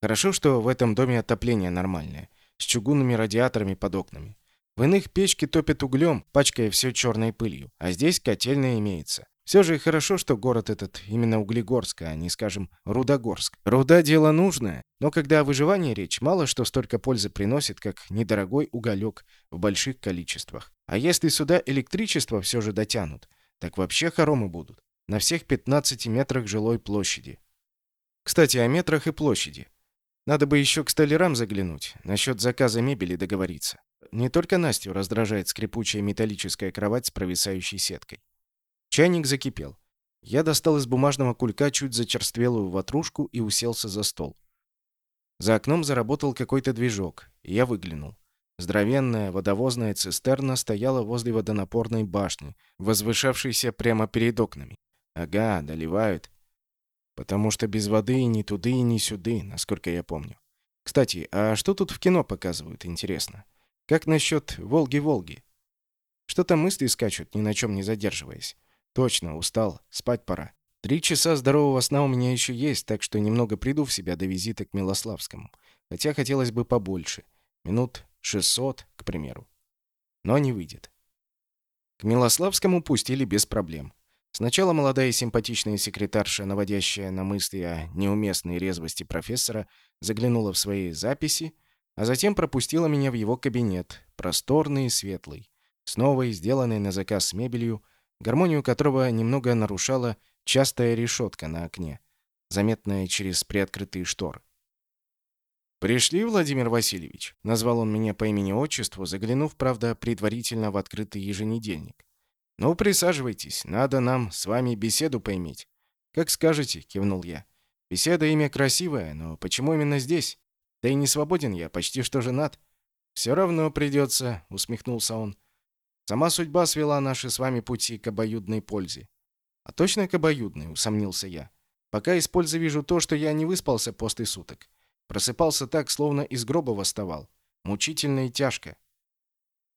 A: Хорошо, что в этом доме отопление нормальное, с чугунными радиаторами под окнами. В иных печки топят углем, пачкая все черной пылью, а здесь котельная имеется. Все же хорошо, что город этот именно Углегорск, а не, скажем, Рудогорск. Руда – дело нужное, но когда о выживании речь, мало что столько пользы приносит, как недорогой уголек в больших количествах. А если сюда электричество все же дотянут, так вообще хоромы будут. На всех 15 метрах жилой площади. Кстати, о метрах и площади. Надо бы еще к столярам заглянуть, насчет заказа мебели договориться. Не только Настю раздражает скрипучая металлическая кровать с провисающей сеткой. Чайник закипел. Я достал из бумажного кулька чуть зачерствелую ватрушку и уселся за стол. За окном заработал какой-то движок, и я выглянул. Здоровенная водовозная цистерна стояла возле водонапорной башни, возвышавшейся прямо перед окнами. Ага, доливают. Потому что без воды ни туды, ни сюды, насколько я помню. Кстати, а что тут в кино показывают, интересно? Как насчет «Волги-Волги»? Что-то мысли скачут, ни на чем не задерживаясь. Точно, устал. Спать пора. Три часа здорового сна у меня еще есть, так что немного приду в себя до визита к Милославскому. Хотя хотелось бы побольше. Минут 600, к примеру. Но не выйдет. К Милославскому пустили без проблем. Сначала молодая и симпатичная секретарша, наводящая на мысли о неуместной резвости профессора, заглянула в свои записи, а затем пропустила меня в его кабинет, просторный и светлый, с новой, сделанной на заказ мебелью, гармонию которого немного нарушала частая решетка на окне, заметная через приоткрытые шторы. «Пришли, Владимир Васильевич?» — назвал он меня по имени-отчеству, заглянув, правда, предварительно в открытый еженедельник. «Ну, присаживайтесь, надо нам с вами беседу поиметь». «Как скажете», — кивнул я. «Беседа имя красивое, но почему именно здесь? Да и не свободен я, почти что женат». «Все равно придется», — усмехнулся он. Сама судьба свела наши с вами пути к обоюдной пользе. А точно к обоюдной, усомнился я. Пока из пользы вижу то, что я не выспался после суток. Просыпался так, словно из гроба восставал. Мучительно и тяжко.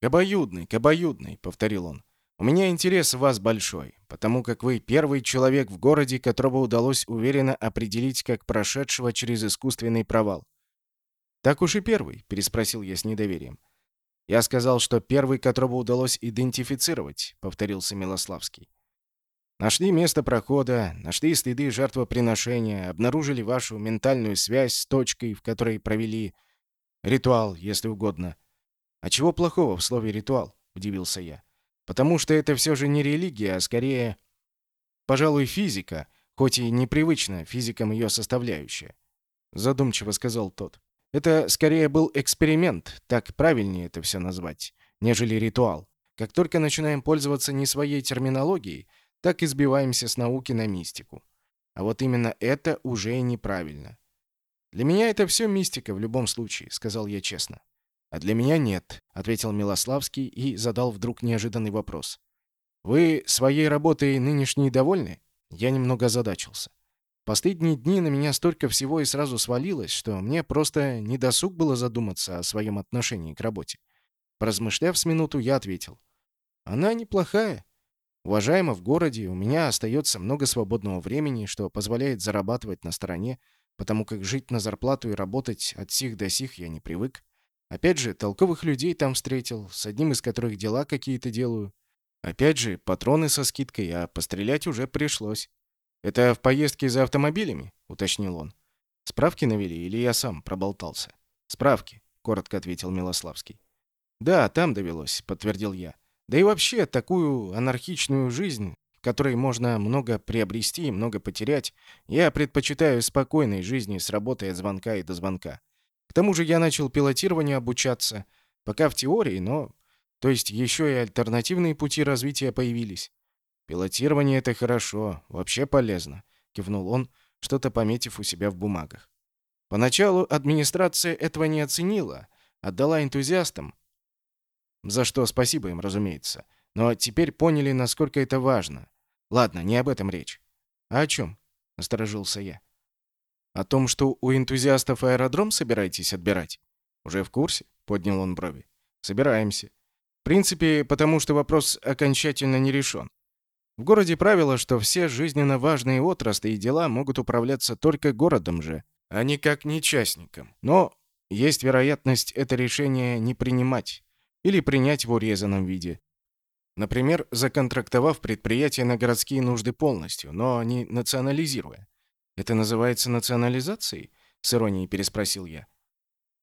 A: «К обоюдной, к обоюдной», — повторил он. «У меня интерес в вас большой, потому как вы первый человек в городе, которого удалось уверенно определить как прошедшего через искусственный провал». «Так уж и первый», — переспросил я с недоверием. «Я сказал, что первый, которого удалось идентифицировать», — повторился Милославский. «Нашли место прохода, нашли следы жертвоприношения, обнаружили вашу ментальную связь с точкой, в которой провели ритуал, если угодно». «А чего плохого в слове «ритуал»?» — удивился я. «Потому что это все же не религия, а скорее, пожалуй, физика, хоть и непривычно физикам ее составляющая», — задумчиво сказал тот. Это скорее был эксперимент, так правильнее это все назвать, нежели ритуал. Как только начинаем пользоваться не своей терминологией, так и сбиваемся с науки на мистику. А вот именно это уже неправильно. «Для меня это все мистика в любом случае», — сказал я честно. «А для меня нет», — ответил Милославский и задал вдруг неожиданный вопрос. Вы своей работой нынешней довольны? Я немного озадачился. Последние дни на меня столько всего и сразу свалилось, что мне просто не досуг было задуматься о своем отношении к работе. Поразмышляв с минуту, я ответил. Она неплохая. Уважаема в городе, у меня остается много свободного времени, что позволяет зарабатывать на стороне, потому как жить на зарплату и работать от сих до сих я не привык. Опять же, толковых людей там встретил, с одним из которых дела какие-то делаю. Опять же, патроны со скидкой, а пострелять уже пришлось. «Это в поездке за автомобилями?» — уточнил он. «Справки навели или я сам проболтался?» «Справки», — коротко ответил Милославский. «Да, там довелось», — подтвердил я. «Да и вообще, такую анархичную жизнь, которой можно много приобрести и много потерять, я предпочитаю спокойной жизни с работой от звонка и до звонка. К тому же я начал пилотированию обучаться, пока в теории, но то есть еще и альтернативные пути развития появились. «Пилотирование — это хорошо, вообще полезно», — кивнул он, что-то пометив у себя в бумагах. Поначалу администрация этого не оценила, отдала энтузиастам, за что спасибо им, разумеется. Но теперь поняли, насколько это важно. Ладно, не об этом речь. А о чем? Насторожился я. О том, что у энтузиастов аэродром собираетесь отбирать? Уже в курсе? Поднял он брови. Собираемся. В принципе, потому что вопрос окончательно не решен. В городе правило, что все жизненно важные отрасли и дела могут управляться только городом же, а никак не частником. Но есть вероятность это решение не принимать или принять в урезанном виде. Например, законтрактовав предприятие на городские нужды полностью, но не национализируя. «Это называется национализацией?» — с иронией переспросил я.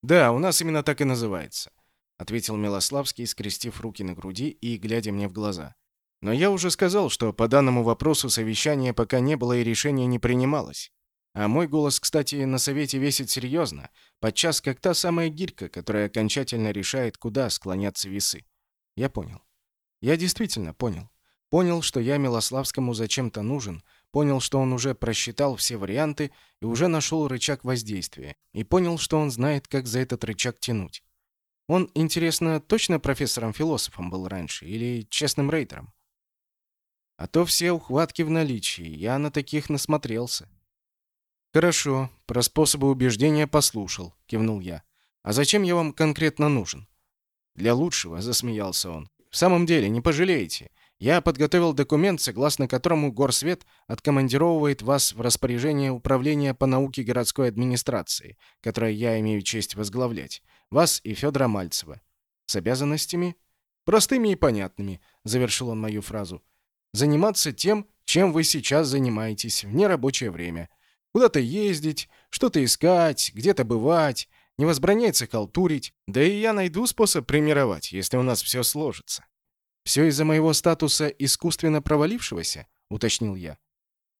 A: «Да, у нас именно так и называется ответил Милославский, скрестив руки на груди и глядя мне в глаза. Но я уже сказал, что по данному вопросу совещания пока не было и решения не принималось. А мой голос, кстати, на совете весит серьезно, подчас как та самая гирька, которая окончательно решает, куда склоняться весы. Я понял. Я действительно понял. Понял, что я Милославскому зачем-то нужен, понял, что он уже просчитал все варианты и уже нашел рычаг воздействия, и понял, что он знает, как за этот рычаг тянуть. Он, интересно, точно профессором-философом был раньше или честным рейдером? А то все ухватки в наличии, я на таких насмотрелся. Хорошо, про способы убеждения послушал, кивнул я. А зачем я вам конкретно нужен? Для лучшего, засмеялся он. В самом деле, не пожалеете. Я подготовил документ, согласно которому Горсвет откомандировывает вас в распоряжение Управления по науке городской администрации, которое я имею честь возглавлять. Вас и Федора Мальцева. С обязанностями? Простыми и понятными, завершил он мою фразу. Заниматься тем, чем вы сейчас занимаетесь в нерабочее время. Куда-то ездить, что-то искать, где-то бывать, не возбраняется халтурить. Да и я найду способ примировать, если у нас все сложится. «Все из-за моего статуса искусственно провалившегося?» — уточнил я.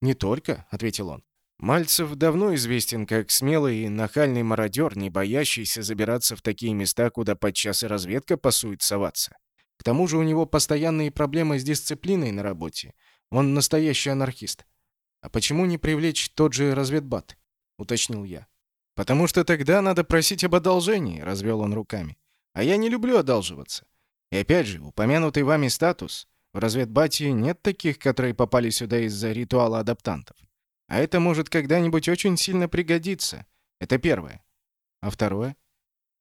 A: «Не только», — ответил он. Мальцев давно известен как смелый и нахальный мародер, не боящийся забираться в такие места, куда подчас и разведка пасует соваться. К тому же у него постоянные проблемы с дисциплиной на работе. Он настоящий анархист. А почему не привлечь тот же разведбат? уточнил я. Потому что тогда надо просить об одолжении, развел он руками. А я не люблю одалживаться. И опять же, упомянутый вами статус. В разведбате нет таких, которые попали сюда из-за ритуала адаптантов. А это может когда-нибудь очень сильно пригодиться. Это первое. А второе?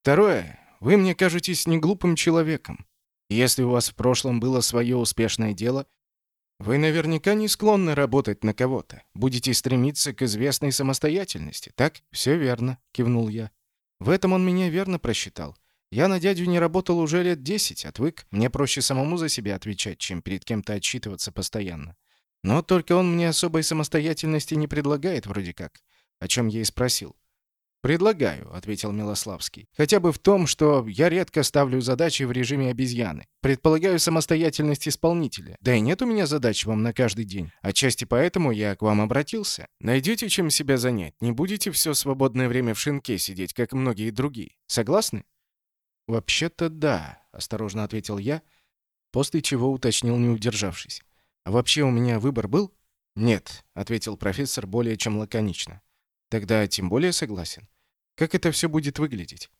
A: Второе. Вы мне кажетесь неглупым человеком. Если у вас в прошлом было свое успешное дело, вы наверняка не склонны работать на кого-то. Будете стремиться к известной самостоятельности, так? Все верно, кивнул я. В этом он меня верно просчитал. Я на дядю не работал уже лет десять, отвык. Мне проще самому за себя отвечать, чем перед кем-то отчитываться постоянно. Но только он мне особой самостоятельности не предлагает вроде как, о чем я и спросил. «Предлагаю», — ответил Милославский. «Хотя бы в том, что я редко ставлю задачи в режиме обезьяны. Предполагаю самостоятельность исполнителя. Да и нет у меня задач вам на каждый день. Отчасти поэтому я к вам обратился. Найдете чем себя занять. Не будете все свободное время в шинке сидеть, как многие другие. Согласны?» «Вообще-то да», — осторожно ответил я, после чего уточнил, не удержавшись. А вообще у меня выбор был? Нет, ответил профессор более чем лаконично. Тогда тем более согласен. Как это все будет выглядеть?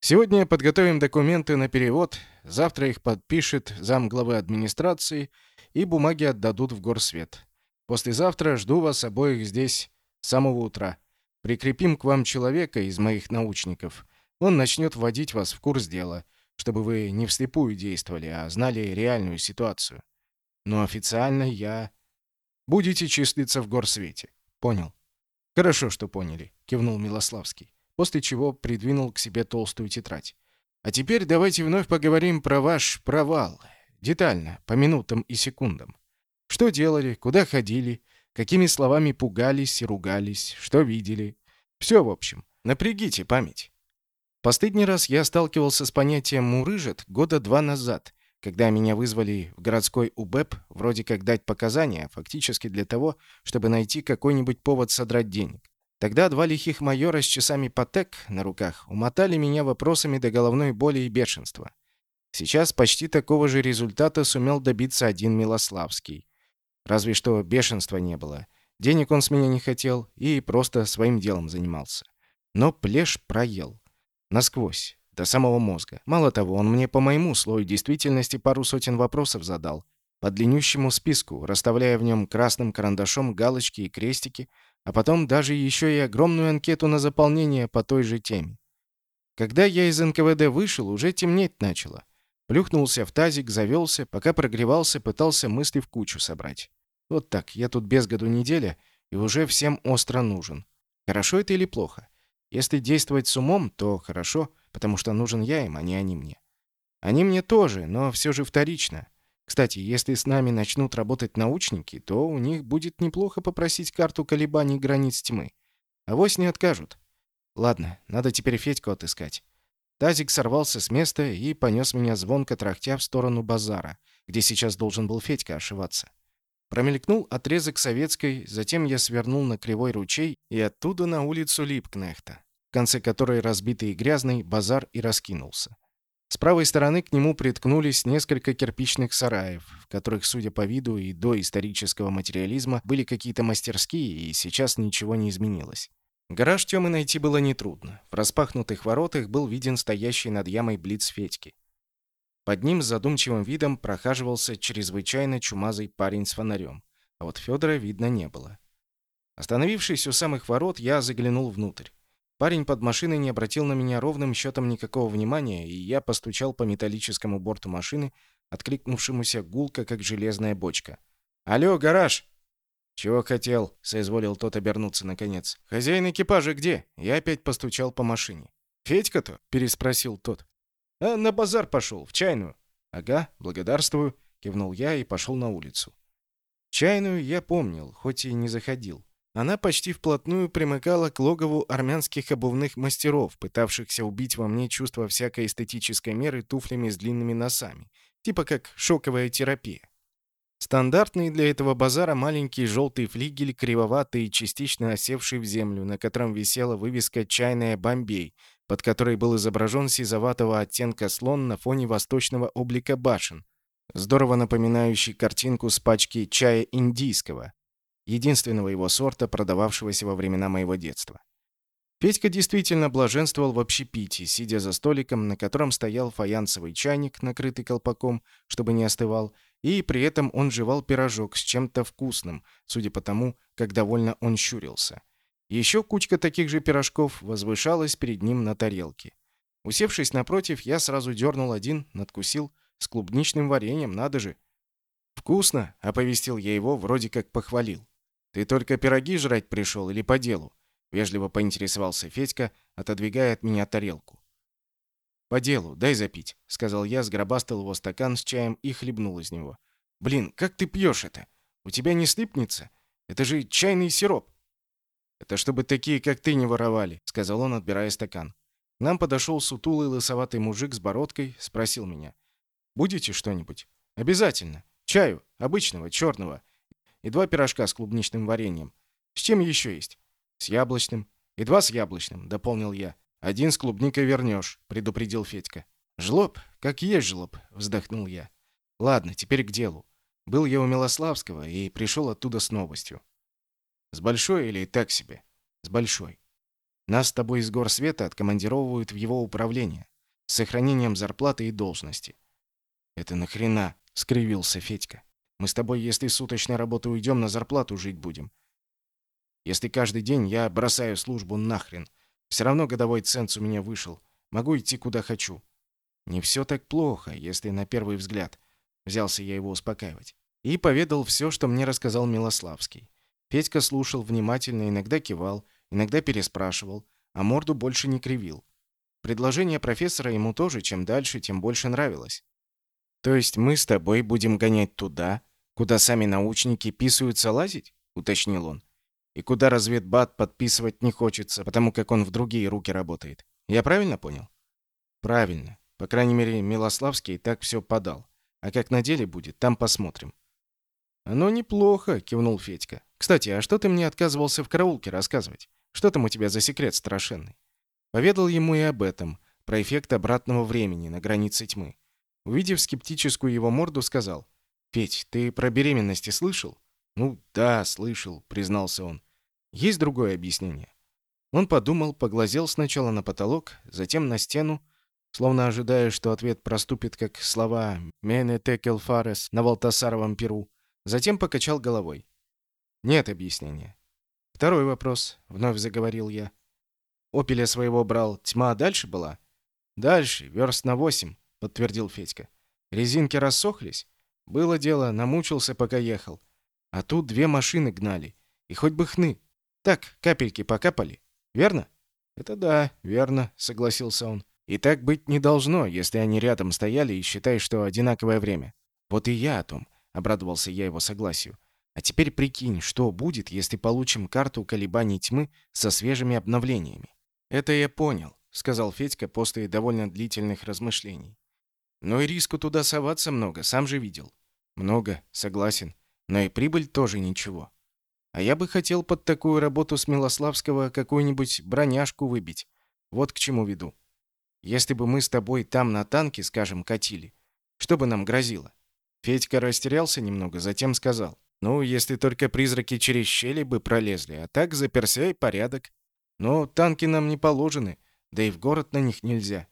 A: Сегодня подготовим документы на перевод, завтра их подпишет зам главы администрации и бумаги отдадут в горсвет. Послезавтра жду вас обоих здесь с самого утра. Прикрепим к вам человека из моих научников. Он начнет вводить вас в курс дела, чтобы вы не вслепую действовали, а знали реальную ситуацию. Но официально я... Будете числиться в горсвете. Понял? Хорошо, что поняли, кивнул Милославский, после чего придвинул к себе толстую тетрадь. А теперь давайте вновь поговорим про ваш провал. Детально, по минутам и секундам. Что делали, куда ходили, какими словами пугались и ругались, что видели. Все, в общем. Напрягите память. Последний раз я сталкивался с понятием «мурыжит» года два назад, когда меня вызвали в городской УБЭП вроде как дать показания, фактически для того, чтобы найти какой-нибудь повод содрать денег. Тогда два лихих майора с часами патек на руках умотали меня вопросами до головной боли и бешенства. Сейчас почти такого же результата сумел добиться один Милославский. Разве что бешенства не было. Денег он с меня не хотел и просто своим делом занимался. Но плешь проел. Насквозь, до самого мозга. Мало того, он мне по моему слою действительности пару сотен вопросов задал. По длиннющему списку, расставляя в нем красным карандашом галочки и крестики, а потом даже еще и огромную анкету на заполнение по той же теме. Когда я из НКВД вышел, уже темнеть начало. Плюхнулся в тазик, завелся, пока прогревался, пытался мысли в кучу собрать. Вот так, я тут без году неделя, и уже всем остро нужен. Хорошо это или плохо? Если действовать с умом, то хорошо, потому что нужен я им, а не они мне. Они мне тоже, но все же вторично. Кстати, если с нами начнут работать научники, то у них будет неплохо попросить карту колебаний границ тьмы. Авось не откажут. Ладно, надо теперь Федьку отыскать. Тазик сорвался с места и понес меня звонко трахтя в сторону базара, где сейчас должен был Федька ошиваться. Промелькнул отрезок советской, затем я свернул на кривой ручей и оттуда на улицу Липкнехта, в конце которой разбитый и грязный базар и раскинулся. С правой стороны к нему приткнулись несколько кирпичных сараев, в которых, судя по виду и до исторического материализма, были какие-то мастерские, и сейчас ничего не изменилось. Гараж Тёмы найти было нетрудно. В распахнутых воротах был виден стоящий над ямой блиц Федьки. Под ним с задумчивым видом прохаживался чрезвычайно чумазый парень с фонарем, а вот Федора видно не было. Остановившись у самых ворот, я заглянул внутрь. Парень под машиной не обратил на меня ровным счетом никакого внимания, и я постучал по металлическому борту машины, откликнувшемуся гулко, как железная бочка. «Алло, гараж!» «Чего хотел?» — соизволил тот обернуться наконец. «Хозяин экипажа где?» Я опять постучал по машине. «Федька-то?» — переспросил тот. «А на базар пошел, в чайную». «Ага, благодарствую», — кивнул я и пошел на улицу. Чайную я помнил, хоть и не заходил. Она почти вплотную примыкала к логову армянских обувных мастеров, пытавшихся убить во мне чувство всякой эстетической меры туфлями с длинными носами, типа как шоковая терапия. Стандартный для этого базара маленький желтый флигель, кривоватый и частично осевший в землю, на котором висела вывеска «Чайная Бомбей», под которой был изображен сизоватого оттенка слон на фоне восточного облика башен, здорово напоминающий картинку с пачки чая индийского, единственного его сорта, продававшегося во времена моего детства. Петька действительно блаженствовал в общепите, сидя за столиком, на котором стоял фаянсовый чайник, накрытый колпаком, чтобы не остывал, и при этом он жевал пирожок с чем-то вкусным, судя по тому, как довольно он щурился. Еще кучка таких же пирожков возвышалась перед ним на тарелке. Усевшись напротив, я сразу дернул один, надкусил, с клубничным вареньем, надо же. «Вкусно!» — оповестил я его, вроде как похвалил. «Ты только пироги жрать пришел или по делу?» — вежливо поинтересовался Федька, отодвигая от меня тарелку. «По делу, дай запить», — сказал я, сгробастал его стакан с чаем и хлебнул из него. «Блин, как ты пьешь это? У тебя не слипнется? Это же чайный сироп». «Это чтобы такие, как ты, не воровали», — сказал он, отбирая стакан. К нам подошел сутулый лысоватый мужик с бородкой, спросил меня. «Будете что-нибудь?» «Обязательно. Чаю, обычного, черного. И два пирожка с клубничным вареньем. С чем еще есть?» «С яблочным. И два с яблочным», — дополнил я. «Один с клубникой вернешь», — предупредил Федька. «Жлоб? Как есть жлоб», — вздохнул я. «Ладно, теперь к делу. Был я у Милославского и пришел оттуда с новостью». «С большой или так себе?» «С большой. Нас с тобой из гор света откомандировывают в его управление. с сохранением зарплаты и должности. «Это нахрена?» — скривился Федька. «Мы с тобой, если суточной работы уйдем, на зарплату жить будем. Если каждый день я бросаю службу нахрен, все равно годовой ценз у меня вышел. Могу идти куда хочу». «Не все так плохо, если на первый взгляд», — взялся я его успокаивать. И поведал все, что мне рассказал Милославский. Федька слушал внимательно, иногда кивал, иногда переспрашивал, а морду больше не кривил. Предложение профессора ему тоже чем дальше, тем больше нравилось. «То есть мы с тобой будем гонять туда, куда сами научники писаются лазить?» — уточнил он. «И куда разведбат подписывать не хочется, потому как он в другие руки работает. Я правильно понял?» «Правильно. По крайней мере, Милославский так все подал. А как на деле будет, там посмотрим». «Оно неплохо», — кивнул Федька. «Кстати, а что ты мне отказывался в караулке рассказывать? Что там у тебя за секрет страшенный?» Поведал ему и об этом, про эффект обратного времени на границе тьмы. Увидев скептическую его морду, сказал, «Петь, ты про беременности слышал?» «Ну да, слышал», — признался он. «Есть другое объяснение?» Он подумал, поглазел сначала на потолок, затем на стену, словно ожидая, что ответ проступит, как слова «Мене текел фарес» на Валтасаровом перу, затем покачал головой. «Нет объяснения». «Второй вопрос», — вновь заговорил я. Опеля своего брал. Тьма дальше была? Дальше, верст на восемь, подтвердил Федька. Резинки рассохлись? Было дело, намучился, пока ехал. А тут две машины гнали. И хоть бы хны. Так, капельки покапали. Верно? Это да, верно, согласился он. И так быть не должно, если они рядом стояли и считай, что одинаковое время. Вот и я о том, обрадовался я его согласию. А теперь прикинь, что будет, если получим карту колебаний тьмы со свежими обновлениями. «Это я понял», — сказал Федька после довольно длительных размышлений. «Но и риску туда соваться много, сам же видел». «Много, согласен. Но и прибыль тоже ничего. А я бы хотел под такую работу с Милославского какую-нибудь броняшку выбить. Вот к чему веду. Если бы мы с тобой там на танке, скажем, катили, что бы нам грозило?» Федька растерялся немного, затем сказал. «Ну, если только призраки через щели бы пролезли, а так заперся и порядок». Но танки нам не положены, да и в город на них нельзя.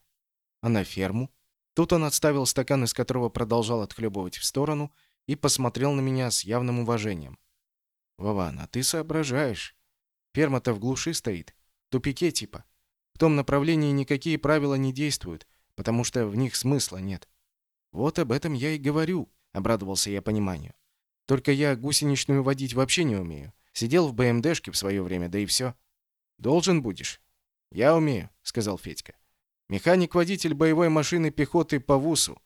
A: А на ферму? Тут он отставил стакан, из которого продолжал отхлебывать в сторону, и посмотрел на меня с явным уважением. «Вован, а ты соображаешь. Ферма-то в глуши стоит. В тупике типа. В том направлении никакие правила не действуют, потому что в них смысла нет. Вот об этом я и говорю», — обрадовался я пониманию. «Только я гусеничную водить вообще не умею. Сидел в БМДшке в свое время, да и все. «Должен будешь». «Я умею», — сказал Федька. «Механик-водитель боевой машины пехоты по ВУСу.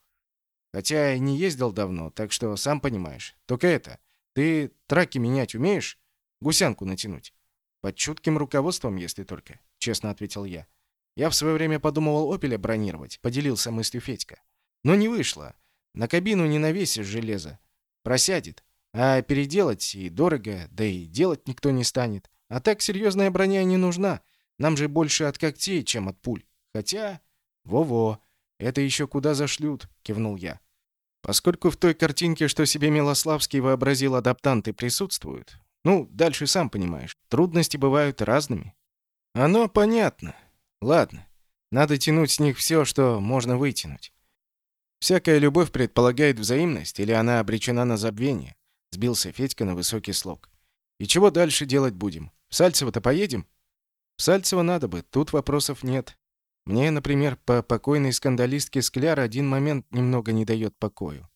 A: Хотя и не ездил давно, так что сам понимаешь. Только это, ты траки менять умеешь? Гусянку натянуть?» «Под чутким руководством, если только», — честно ответил я. «Я в свое время подумывал «Опеля» бронировать», — поделился мыслью Федька. «Но не вышло. На кабину не навесишь железо. Просядет. А переделать и дорого, да и делать никто не станет. А так серьезная броня не нужна. Нам же больше от когтей, чем от пуль. Хотя... Во-во, это еще куда зашлют, кивнул я. Поскольку в той картинке, что себе Милославский вообразил, адаптанты присутствуют, ну, дальше сам понимаешь, трудности бывают разными. Оно понятно. Ладно, надо тянуть с них все, что можно вытянуть. Всякая любовь предполагает взаимность, или она обречена на забвение. Сбился Федька на высокий слог. И чего дальше делать будем? В Сальцево-то поедем? В Сальцево надо бы, тут вопросов нет. Мне, например, по покойной скандалистке Скляр один момент немного не дает покою.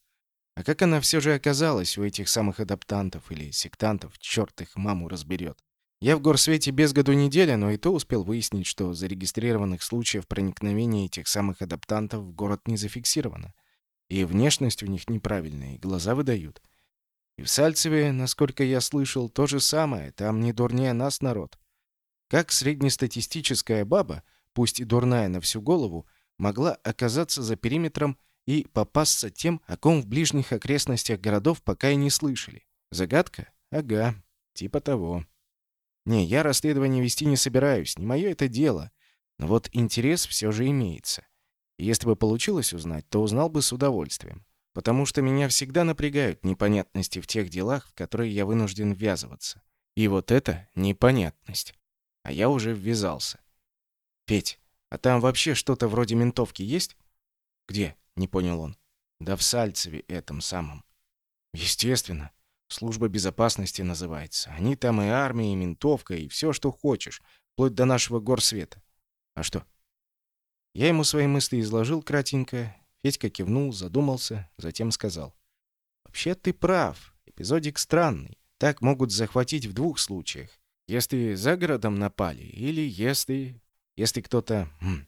A: А как она все же оказалась у этих самых адаптантов или сектантов, черт их маму разберет. Я в горсвете без году неделя, но и то успел выяснить, что зарегистрированных случаев проникновения этих самых адаптантов в город не зафиксировано. И внешность у них неправильная, и глаза выдают. И в Сальцеве, насколько я слышал, то же самое, там не дурнее нас народ. Как среднестатистическая баба, пусть и дурная на всю голову, могла оказаться за периметром и попасться тем, о ком в ближних окрестностях городов пока и не слышали? Загадка? Ага, типа того. Не, я расследование вести не собираюсь, не мое это дело. Но вот интерес все же имеется. Если бы получилось узнать, то узнал бы с удовольствием потому что меня всегда напрягают непонятности в тех делах, в которые я вынужден ввязываться. И вот это непонятность. А я уже ввязался. Петь, А там вообще что-то вроде ментовки есть? Где? Не понял он. Да в Сальцеве этом самом. Естественно. Служба безопасности называется. Они там и армия, и ментовка, и все, что хочешь, вплоть до нашего горсвета. А что? Я ему свои мысли изложил кратенько. Федька кивнул, задумался, затем сказал. «Вообще ты прав. Эпизодик странный. Так могут захватить в двух случаях. Если за городом напали, или если... Если кто-то... Хм,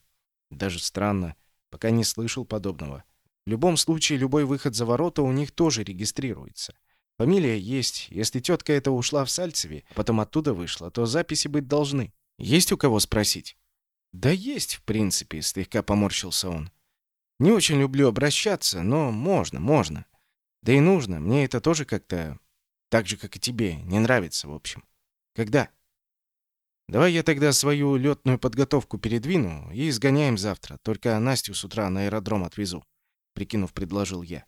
A: даже странно. Пока не слышал подобного. В любом случае, любой выход за ворота у них тоже регистрируется. Фамилия есть. Если тетка эта ушла в Сальцеве, а потом оттуда вышла, то записи быть должны. Есть у кого спросить? Да есть, в принципе, слегка поморщился он. Не очень люблю обращаться, но можно, можно. Да и нужно. Мне это тоже как-то так же, как и тебе, не нравится, в общем. Когда? Давай я тогда свою летную подготовку передвину и сгоняем завтра. Только Настю с утра на аэродром отвезу, прикинув, предложил я.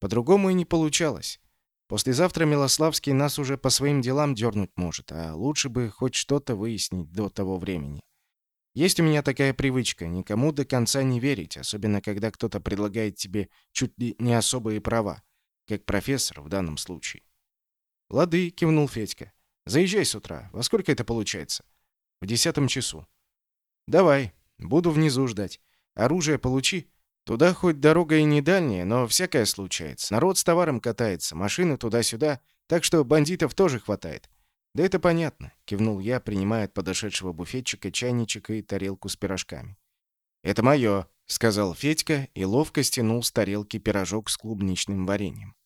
A: По-другому и не получалось. Послезавтра Милославский нас уже по своим делам дернуть может, а лучше бы хоть что-то выяснить до того времени. Есть у меня такая привычка никому до конца не верить, особенно когда кто-то предлагает тебе чуть ли не особые права, как профессор в данном случае. «Лады», — кивнул Федька. «Заезжай с утра. Во сколько это получается?» «В десятом часу». «Давай. Буду внизу ждать. Оружие получи. Туда хоть дорога и не дальняя, но всякое случается. Народ с товаром катается, машины туда-сюда, так что бандитов тоже хватает». «Да это понятно», — кивнул я, принимая от подошедшего буфетчика чайничек и тарелку с пирожками. «Это мое», — сказал Федька и ловко стянул с тарелки пирожок с клубничным вареньем.